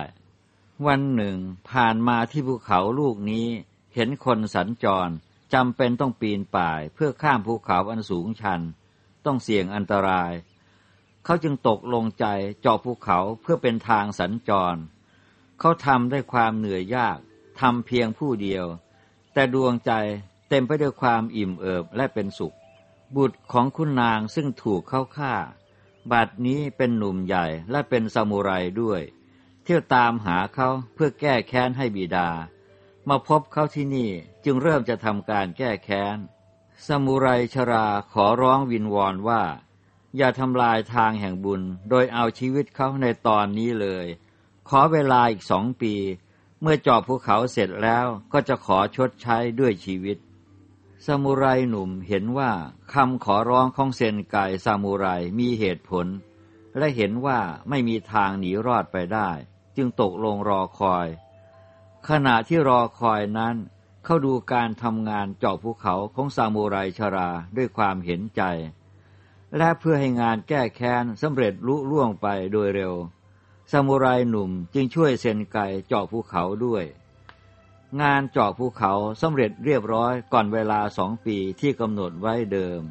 วันหนึ่งผ่านมาที่ภูเขาลูกนี้ เห็นคนสัญจรจำเป็นต้องปีนป่าย เพื่อข้ามภูเขาอันสูงชัน ต้องเสี่ยงอันตราย เขาจึงตกลงใจเจาะภูเขาเพื่อเป็นทางสัญจร เขาทำด้วยความเหนื่อยยากทำเพียงผู้เดียว แต่ดวงใจเต็มไปด้วยความอิ่มเอิบและเป็นสุข บุตรของคุณนางซึ่งถูกเข้าฆ่าบัดนี้เป็นหนุ่มใหญ่และเป็นสมุไรด้วย เที่ยวตามหาเขาเพื่อแก้แค้นให้บิดา มาพบเขาที่นี่จึงเริ่มจะทำการแก้แค้น สมุไรชราขอร้องวินวอนว่า อย่าทำลายทางแห่งบุญ โดยเอาชีวิตเขาในตอนนี้เลย ขอเวลาอีกสองปี เมื่อจอบภูเขาเสร็จแล้วก็จะขอชดใช้ด้วยชีวิตซามูไรหนุ่มเห็นว่าคำขอร้องของเซนไกซามูไรมีเหตุผล และเห็นว่าไม่มีทางหนีรอดไปได้ จึงตกลงรอคอย ขณะที่รอคอยนั้น เข้าดูการทำงานเจาะภูเขาของซามูไรชราด้วยความเห็นใจ และเพื่อให้งานแก้แค้นสำเร็จลุล่วงไปโดยเร็วซามูไรหนุ่มจึงช่วยเซนไกเจาะภูเขาด้วย งานเจาะภูเขาสำเร็จเรียบร้อยก่อนเวลาสองปีที่กำหนดไว้เดิม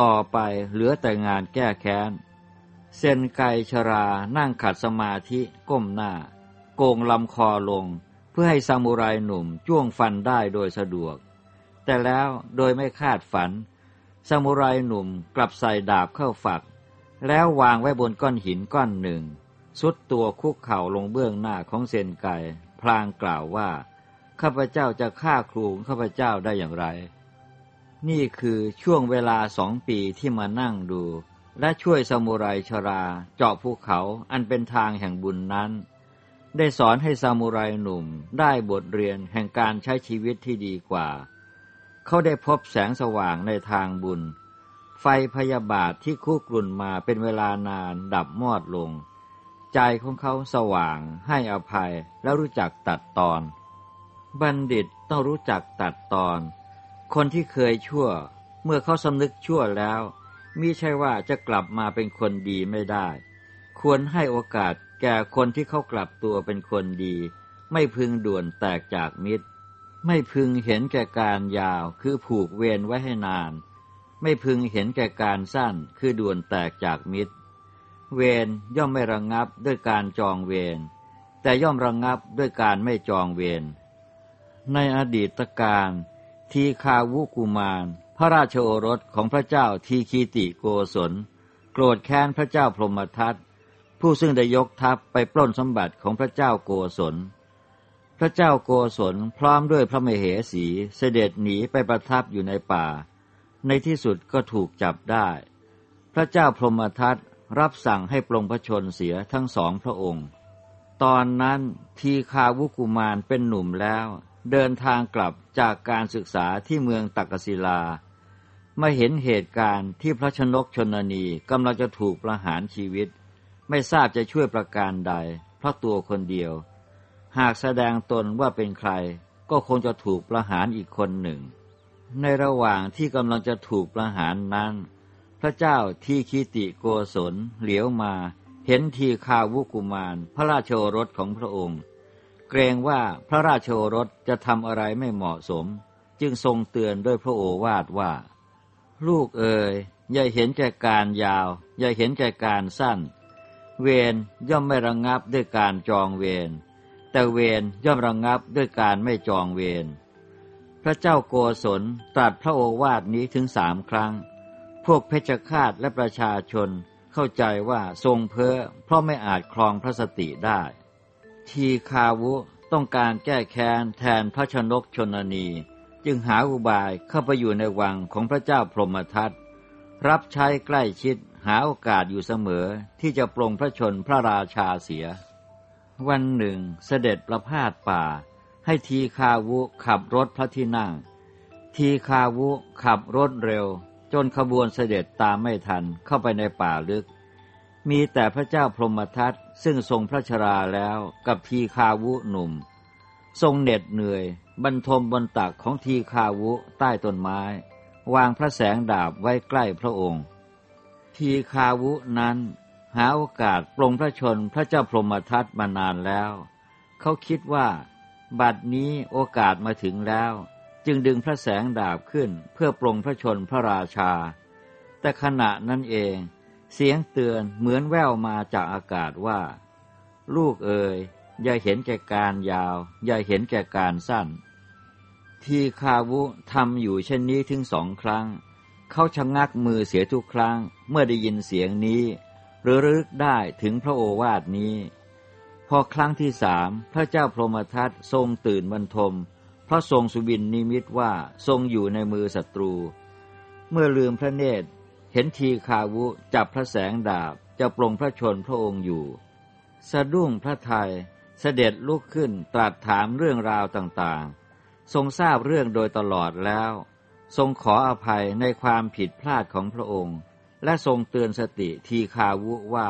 ต่อไปเหลือแต่งานแก้แค้น เซนไกชรานั่งขัดสมาธิก้มหน้า โกงลำคอลง เพื่อให้ซามูไรหนุ่มจ้วงฟันได้โดยสะดวก แต่แล้วโดยไม่คาดฝันซามูไรหนุ่มกลับใส่ดาบเข้าฝัก แล้ววางไว้บนก้อนหินก้อนหนึ่ง สุดตัวคุกเข่าลงเบื้องหน้าของเซนไกพลางกล่าวว่าข้าพเจ้าจะฆ่าครูข้าพเจ้าได้อย่างไร นี่คือช่วงเวลาสองปีที่มานั่งดู และช่วยสมุไรชราเจาะภูเขาอันเป็นทางแห่งบุญนั้น ได้สอนให้สมุไรหนุ่มได้บทเรียนแห่งการใช้ชีวิตที่ดีกว่า เขาได้พบแสงสว่างในทางบุญ ไฟพยาบาทที่คุกรุ่นมาเป็นเวลานานดับมอดลง ใจของเขาสว่างให้อภัยแล้วรู้จักตัดตอน บัณฑิตต้องรู้จักตัดตอน คนที่เคยชั่ว เมื่อเขาสำนึกชั่วแล้ว มิใช่ว่าจะกลับมาเป็นคนดีไม่ได้ ควรให้โอกาสแก่คนที่เขากลับตัวเป็นคนดี ไม่พึงด่วนแตกจากมิตร ไม่พึงเห็นแก่การยาวคือผูกเวรไว้ให้นาน ไม่พึงเห็นแก่การสั้นคือด่วนแตกจากมิตร เวรย่อมไม่ระงงับด้วยการจองเวรแต่ย่อมระงงับด้วยการไม่จองเวรในอดีตการทีคาวุกุมาร พระราชโอรสของพระเจ้าทีคีติโกศล โกรธแค้นพระเจ้าพรหมทัตผู้ซึ่งได้ยกทัพไปปล้นสมบัติของพระเจ้าโกศล พระเจ้าโกศลพร้อมด้วยพระมเหสีเสด็จหนีไปประทับอยู่ในป่า ในที่สุดก็ถูกจับได้ พระเจ้าพรหมทัตรับสั่งให้ปลงพระชนเสียทั้งสองพระองค์ ตอนนั้นทีคาวุกุมารเป็นหนุ่มแล้ว เดินทางกลับจากการศึกษาที่เมืองตักกศิลา มาเห็นเหตุการณ์ที่พระชนกชนนีกำลังจะถูกประหารชีวิต ไม่ทราบจะช่วยประการใด เพราะตัวคนเดียว หากแสดงตนว่าเป็นใคร ก็คงจะถูกประหารอีกคนหนึ่ง ในระหว่างที่กำลังจะถูกประหารนั้น พระเจ้าทีคีติโกศลเหลียวมา เห็นทีคาวุกุมารพระราชโอรสของพระองค์ เกรงว่าพระราชโอรสจะทำอะไรไม่เหมาะสม จึงทรงเตือนด้วยพระโอวาทว่า ลูกเอ๋ยอย่าเห็นแก่การยาว อย่าเห็นแก่การสั้น เวรย่อมไม่ระงงับด้วยการจองเวรแต่เวรย่อมระงงับด้วยการไม่จองเวรพระเจ้าโกศลตรัสพระโอวาทนี้ถึงสามครั้ง พวกเพชฌฆาตและประชาชนเข้าใจว่าทรงเพ้อเพราะไม่อาจครองพระสติได้ ทีคาวุต้องการแก้แค้นแทนพระชนกชนนี จึงหาอุบายเข้าไปอยู่ในวังของพระเจ้าพรหมทัตรับใช้ใกล้ชิดหาโอกาสอยู่เสมอที่จะปรงพระชนพระราชาเสีย วันหนึ่งเสด็จประพาสป่า ให้ทีคาวุขับรถพระที่นั่ง ทีคาวุขับรถเร็ว จนขบวนเสด็จตามไม่ทันเข้าไปในป่าลึก มีแต่พระเจ้าพรหมทัตซึ่งทรงพระชราแล้วกับทีคาวุหนุ่ม ทรงเหน็ดเหนื่อย บรรทมบนตักของทีคาวุใต้ต้นไม้ วางพระแสงดาบไว้ใกล้พระองค์ ทีคาวุนั้น หาโอกาสปรงพระชนพระเจ้าพรหมทัตมานานแล้ว เขาคิดว่า บัดนี้โอกาสมาถึงแล้ว จึงดึงพระแสงดาบขึ้นเพื่อปรงพระชนพระราชา แต่ขณะนั้นเอง เสียงเตือนเหมือนแว่วมาจากอากาศว่า ลูกเอ๋ยอย่าเห็นแก่การยาว อย่าเห็นแก่การสั้น ทีคาวุทำอยู่เช่นนี้ถึงสองครั้ง เขาชะงักมือเสียทุกครั้งเมื่อได้ยินเสียงนี้หรือรึกได้ถึงพระโอวาทนี้ พอครั้งที่สามพระเจ้าพรหมทัตทรงตื่นบรรทม พระทรงสุบินนิมิตว่าทรงอยู่ในมือศัตรู เมื่อลืมพระเนตร เห็นทีคาวุจับพระแสงดาบจะปรงพระชนพระองค์อยู่ สะดุ้งพระไทยเสด็จลุกขึ้นตรัสถามเรื่องราวต่างๆ ทรงทราบเรื่องโดยตลอดแล้ว ทรงขออภัยในความผิดพลาดของพระองค์ และทรงเตือนสติทีคาวุว่า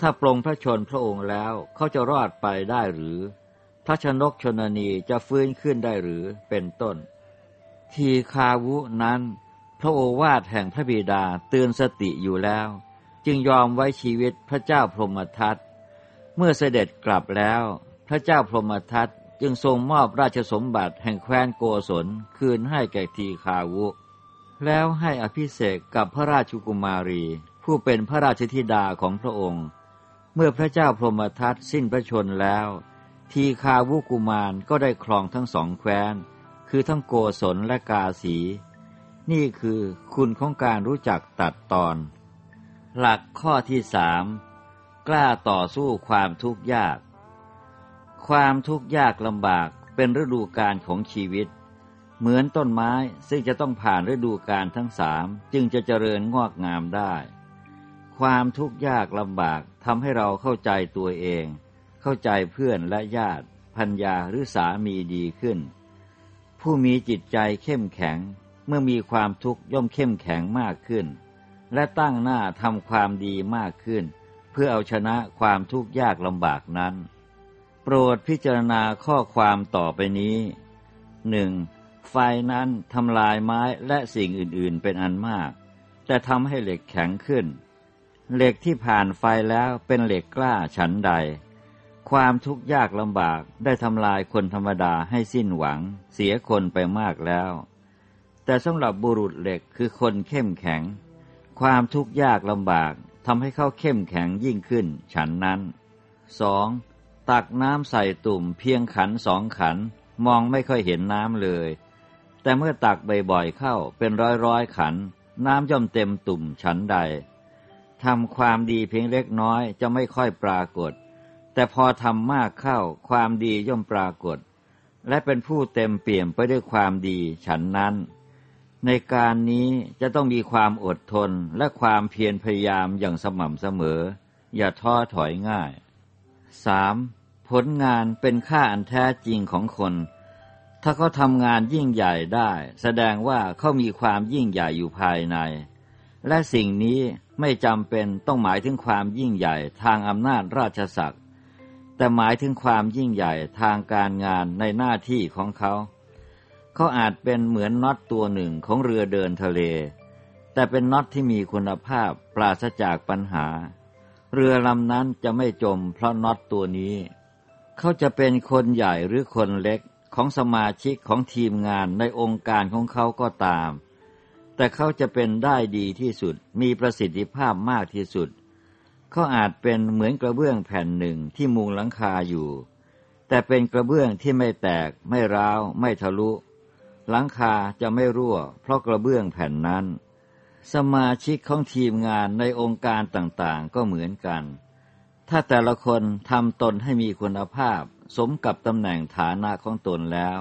ถ้าปรงพระชนพระองค์แล้วเขาจะรอดไปได้หรือพระชนกชนนีจะฟื้นขึ้นได้หรือเป็นต้น ทีคาวุนั้น พระโอวาทแห่งพระบิดาเตือนสติอยู่แล้ว จึงยอมไว้ชีวิตพระเจ้าพรหมทัตเมื่อเสด็จกลับแล้ว พระเจ้าพรหมทัต จึงทรงมอบราชสมบัติแห่งแคว้นโกศลคืนให้แก่ทีคาวุ แล้วให้อภิเษกกับพระราชกุมารี ผู้เป็นพระราชธิดาของพระองค์ เมื่อพระเจ้าพรหมทัตสิ้นพระชนแล้ว ทีคาวุกุมารก็ได้ครองทั้งสองแคว้น คือทั้งโกศลและกาสี นี่คือคุณของการรู้จักตัดตอน หลักข้อที่สามกล้าต่อสู้ความทุกข์ยาก ความทุกข์ยากลำบากเป็นฤดูกาลของชีวิต เหมือนต้นไม้ซึ่งจะต้องผ่านฤดูกาลทั้งสามจึงจะเจริญงอกงามได้ ความทุกข์ยากลำบากทำให้เราเข้าใจตัวเอง เข้าใจเพื่อนและญาติพัญญาหรือสามีดีขึ้น ผู้มีจิตใจเข้มแข็งเมื่อมีความทุกข์ย่อมเข้มแข็งมากขึ้น และตั้งหน้าทำความดีมากขึ้น เพื่อเอาชนะความทุกข์ยากลำบากนั้น โปรดพิจารณาข้อความต่อไปนี้หนึ่งไฟนั้นทำลายไม้และสิ่งอื่นๆเป็นอันมาก แต่ทำให้เหล็กแข็งขึ้น เหล็กที่ผ่านไฟแล้วเป็นเหล็กกล้าฉันใด ความทุกข์ยากลำบากได้ทำลายคนธรรมดาให้สิ้นหวัง เสียคนไปมากแล้ว แต่สำหรับบุรุษเหล็กคือคนเข้มแข็ง ความทุกข์ยากลำบากทำให้เขาเข้มแข็งยิ่งขึ้น ฉันนั้นสอง ตักน้ำใส่ตุ่มเพียงขันสองขันมองไม่ค่อยเห็นน้ำเลย แต่เมื่อตักบ่อยๆเข้าเป็นร้อยร้อยขัน น้ำย่อมเต็มตุ่มฉันใดทำความดีเพียงเล็กน้อยจะไม่ค่อยปรากฏ แต่พอทำมากเข้าความดีย่อมปรากฏ และเป็นผู้เต็มเปี่ยมไปด้วยความดีฉันนั้น ในการนี้จะต้องมีความอดทนและความเพียรพยายามอย่างสม่ำเสมอ อย่าท้อถอยง่าย 3. ผลงานเป็นค่าอันแท้จริงของคน ถ้าเขาทำงานยิ่งใหญ่ได้ แสดงว่าเขามีความยิ่งใหญ่อยู่ภายใน และสิ่งนี้ไม่จำเป็นต้องหมายถึงความยิ่งใหญ่ทางอำนาจราชศักดิ์แต่หมายถึงความยิ่งใหญ่ทางการงานในหน้าที่ของเขา เขาอาจเป็นเหมือนน็อตตัวหนึ่งของเรือเดินทะเล แต่เป็นน็อตที่มีคุณภาพปราศจากปัญหา เรือลำนั้นจะไม่จมเพราะน็อตตัวนี้ เขาจะเป็นคนใหญ่หรือคนเล็กของสมาชิกของทีมงานในองค์การของเขาก็ตาม แต่เขาจะเป็นได้ดีที่สุด มีประสิทธิภาพมากที่สุด เขาอาจเป็นเหมือนกระเบื้องแผ่นหนึ่งที่มุงหลังคาอยู่ แต่เป็นกระเบื้องที่ไม่แตก ไม่ร้าว ไม่ทะลุ หลังคาจะไม่รั่ว เพราะกระเบื้องแผ่นนั้น สมาชิกของทีมงานในองค์การต่างๆ ก็เหมือนกัน ถ้าแต่ละคนทำตนให้มีคุณภาพ สมกับตำแหน่งฐานะของตนแล้ว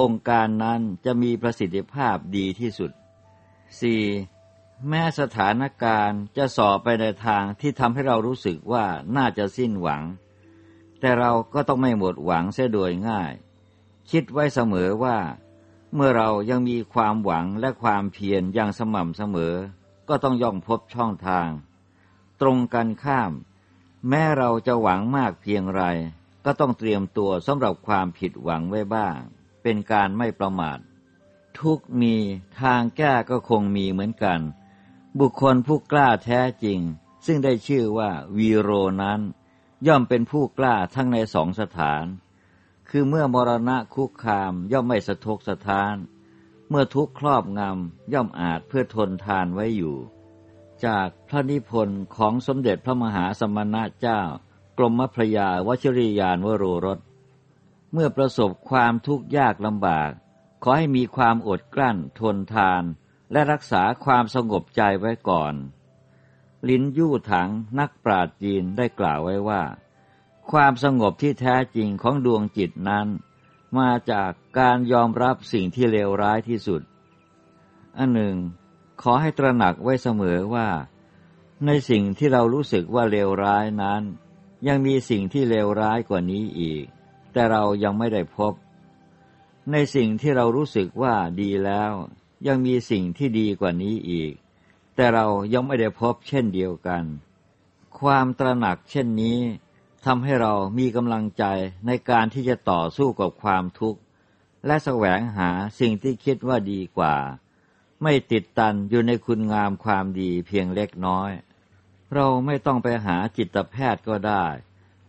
องค์การนั้นจะมีประสิทธิภาพดีที่สุด 4. แม้สถานการณ์จะสอบไปในทางที่ทำให้เรารู้สึกว่าน่าจะสิ้นหวัง แต่เราก็ต้องไม่หมดหวังเสียโดยง่าย คิดไว้เสมอว่า เมื่อเรายังมีความหวังและความเพียรอย่างสม่ำเสมอ ก็ต้องย่อมพบช่องทาง ตรงกันข้าม แม้เราจะหวังมากเพียงไร ก็ต้องเตรียมตัวสำหรับความผิดหวังไว้บ้าง เป็นการไม่ประมาท ทุกมีทางแก้ก็คงมีเหมือนกัน บุคคลผู้กล้าแท้จริง ซึ่งได้ชื่อว่าวีโรนั้น ย่อมเป็นผู้กล้าทั้งในสองสถาน คือเมื่อมรณะคุกคามย่อมไม่สะทกสะท้าน เมื่อทุกครอบงำย่อมอาจเพื่อทนทานไว้อยู่ จากพระนิพนธ์ของสมเด็จพระมหาสมณะเจ้า กรมพระยาวชิริยานวโรรส เมื่อประสบความทุกข์ยากลำบาก ขอให้มีความอดกลั้นทนทาน และรักษาความสงบใจไว้ก่อน ลินยู่ถังนักปราชญ์จีนได้กล่าวไว้ว่า ความสงบที่แท้จริงของดวงจิตนั้น มาจากการยอมรับสิ่งที่เลวร้ายที่สุด อันหนึ่ง ขอให้ตระหนักไว้เสมอว่า ในสิ่งที่เรารู้สึกว่าเลวร้ายนั้น ยังมีสิ่งที่เลวร้ายกว่านี้อีก แต่เรายังไม่ได้พบ ในสิ่งที่เรารู้สึกว่าดีแล้ว ยังมีสิ่งที่ดีกว่านี้อีก แต่เรายังไม่ได้พบเช่นเดียวกัน ความตระหนักเช่นนี้ ทำให้เรามีกำลังใจในการที่จะต่อสู้กับความทุกข์ และแสวงหาสิ่งที่คิดว่าดีกว่า ไม่ติดตันอยู่ในคุณงามความดีเพียงเล็กน้อย เราไม่ต้องไปหาจิตแพทย์ก็ได้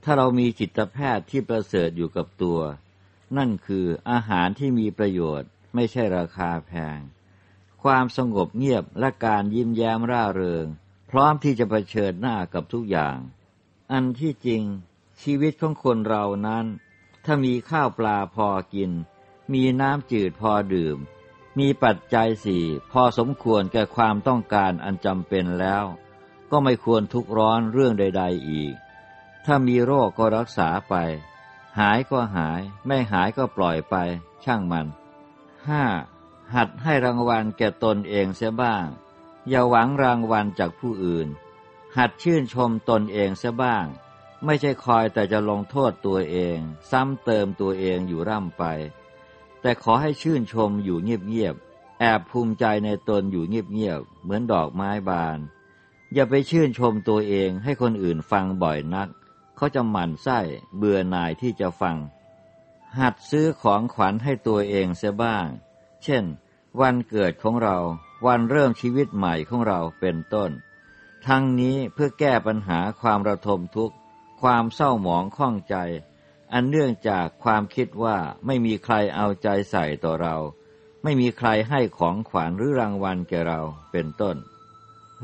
ถ้าเรามีจิตแพทย์ที่ประเสริฐอยู่กับตัว นั่นคืออาหารที่มีประโยชน์ ไม่ใช่ราคาแพง ความสงบเงียบและการยิ้มแย้มร่าเริง พร้อมที่จะเผชิญหน้ากับทุกอย่าง อันที่จริง ชีวิตของคนเรานั้น ถ้ามีข้าวปลาพอกิน มีน้ำจืดพอดื่ม มีปัจจัยสี่พอสมควรแก่ความต้องการอันจำเป็นแล้ว ก็ไม่ควรทุกร้อนเรื่องใด ๆอีก ถ้ามีโรคก็รักษาไป หายก็หาย ไม่หายก็ปล่อยไป ช่างมันห้าหัดให้รางวัลแก่ตนเองเสียบ้าง อย่าหวังรางวัลจากผู้อื่น หัดชื่นชมตนเองเสียบ้าง ไม่ใช่คอยแต่จะลงโทษตัวเอง ซ้ำเติมตัวเองอยู่ร่ำไป แต่ขอให้ชื่นชมอยู่เงียบๆ แอบภูมิใจในตนอยู่เงียบๆ เหมือนดอกไม้บาน อย่าไปชื่นชมตัวเองให้คนอื่นฟังบ่อยนัก เขาจะหมั่นไส้เบื่อหน่ายที่จะฟัง หัดซื้อของขวัญให้ตัวเองเสียบ้าง เช่น วันเกิดของเรา วันเริ่มชีวิตใหม่ของเราเป็นต้น ทั้งนี้เพื่อแก้ปัญหาความระทมทุกข์ ความเศร้าหมองข้องใจ อันเนื่องจากความคิดว่าไม่มีใครเอาใจใส่ต่อเรา ไม่มีใครให้ของขวัญหรือรางวัลแก่เราเป็นต้น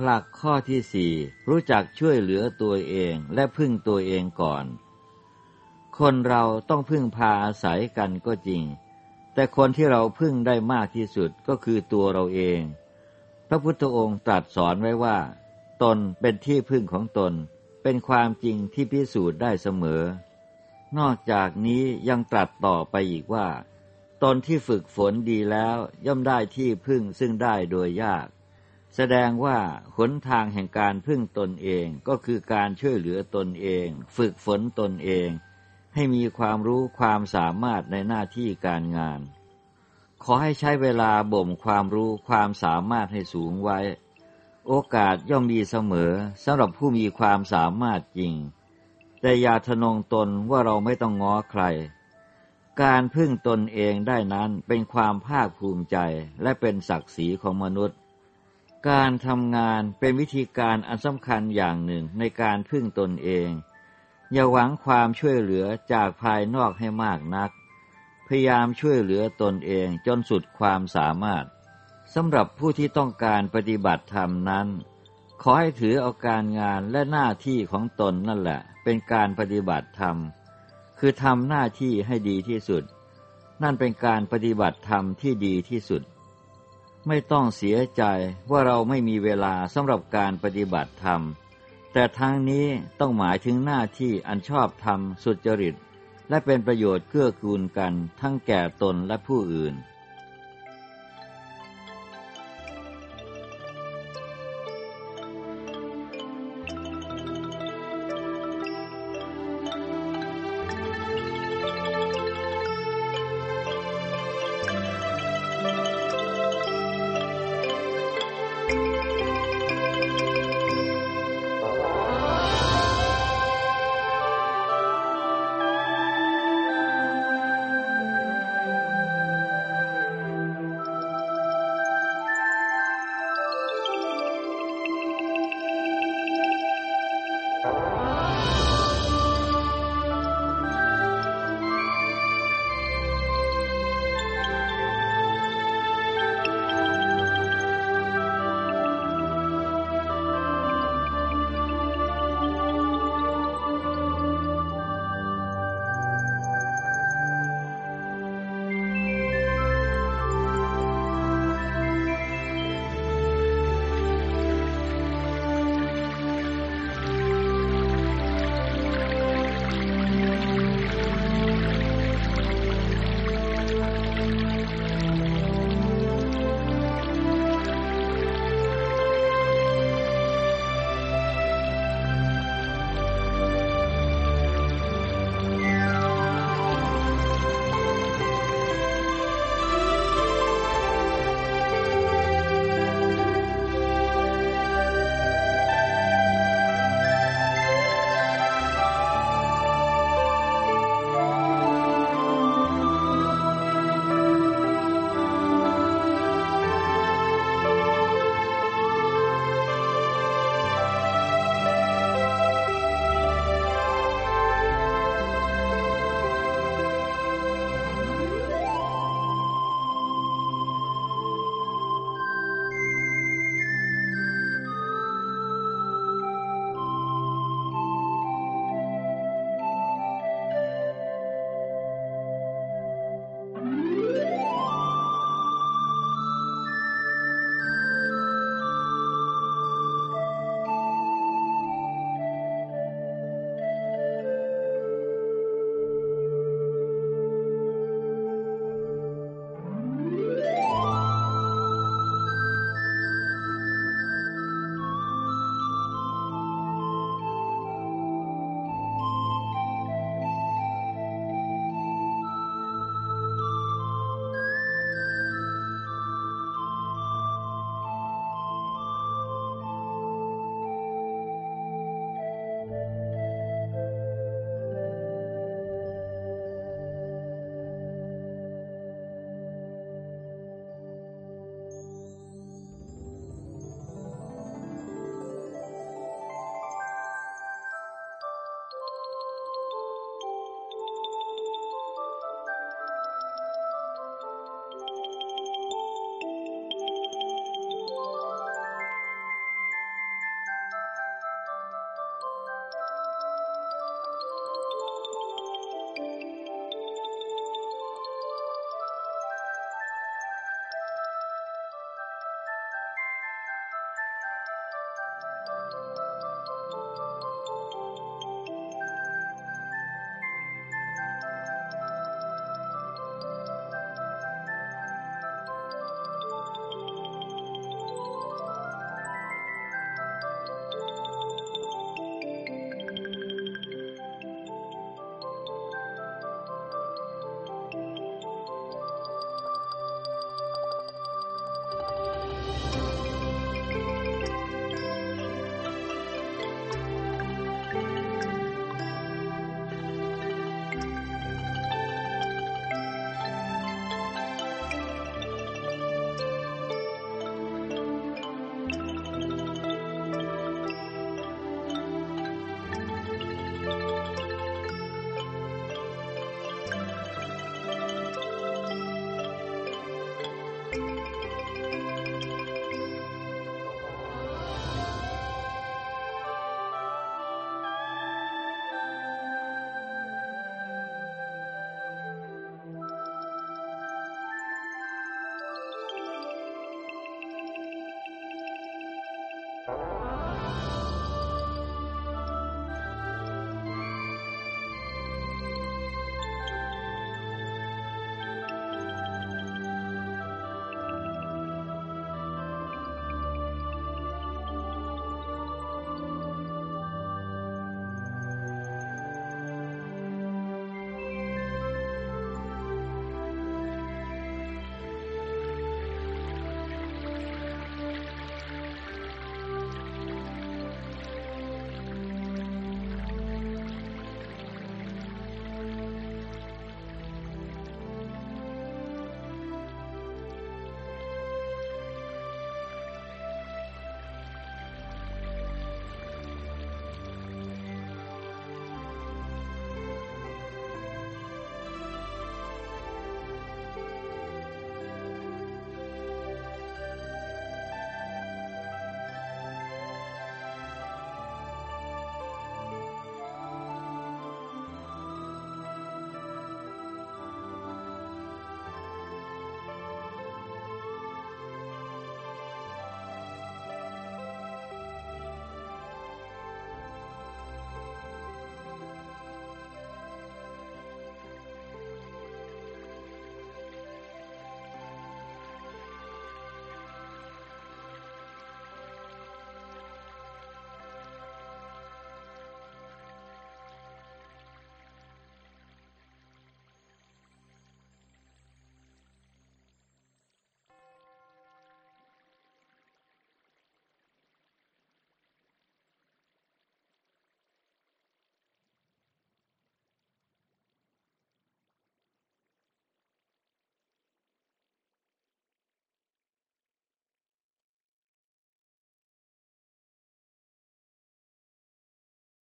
หลักข้อที่สี่รู้จักช่วยเหลือตัวเองและพึ่งตัวเองก่อน คนเราต้องพึ่งพาอาศัยกันก็จริง แต่คนที่เราพึ่งได้มากที่สุดก็คือตัวเราเอง พระพุทธองค์ตรัสสอนไว้ว่า ตนเป็นที่พึ่งของตน เป็นความจริงที่พิสูจน์ได้เสมอ นอกจากนี้ยังตรัสต่อไปอีกว่า ตนที่ฝึกฝนดีแล้วย่อมได้ที่พึ่งซึ่งได้โดยยาก แสดงว่าหนทางแห่งการพึ่งตนเองก็คือการช่วยเหลือตนเอง ฝึกฝนตนเอง ให้มีความรู้ความสามารถในหน้าที่การงาน ขอให้ใช้เวลาบ่มความรู้ความสามารถให้สูงไว้ โอกาสย่อมมีเสมอสำหรับผู้มีความสามารถจริง แต่อย่าทนงตนว่าเราไม่ต้องง้อใคร การพึ่งตนเองได้นั้นเป็นความภาคภูมิใจและเป็นศักดิ์ศรีของมนุษย์ การทำงานเป็นวิธีการอันสำคัญอย่างหนึ่งในการพึ่งตนเอง อย่าหวังความช่วยเหลือจากภายนอกให้มากนัก พยายามช่วยเหลือตนเองจนสุดความสามารถ สำหรับผู้ที่ต้องการปฏิบัติธรรมนั้น ขอให้ถือเอาการงานและหน้าที่ของตนนั่นแหละ เป็นการปฏิบัติธรรม คือทำหน้าที่ให้ดีที่สุด นั่นเป็นการปฏิบัติธรรมที่ดีที่สุด ไม่ต้องเสียใจว่าเราไม่มีเวลาสำหรับการปฏิบัติธรรม แต่ทางนี้ต้องหมายถึงหน้าที่อันชอบธรรมสุจริต และเป็นประโยชน์เกื้อกูลกันทั้งแก่ตนและผู้อื่น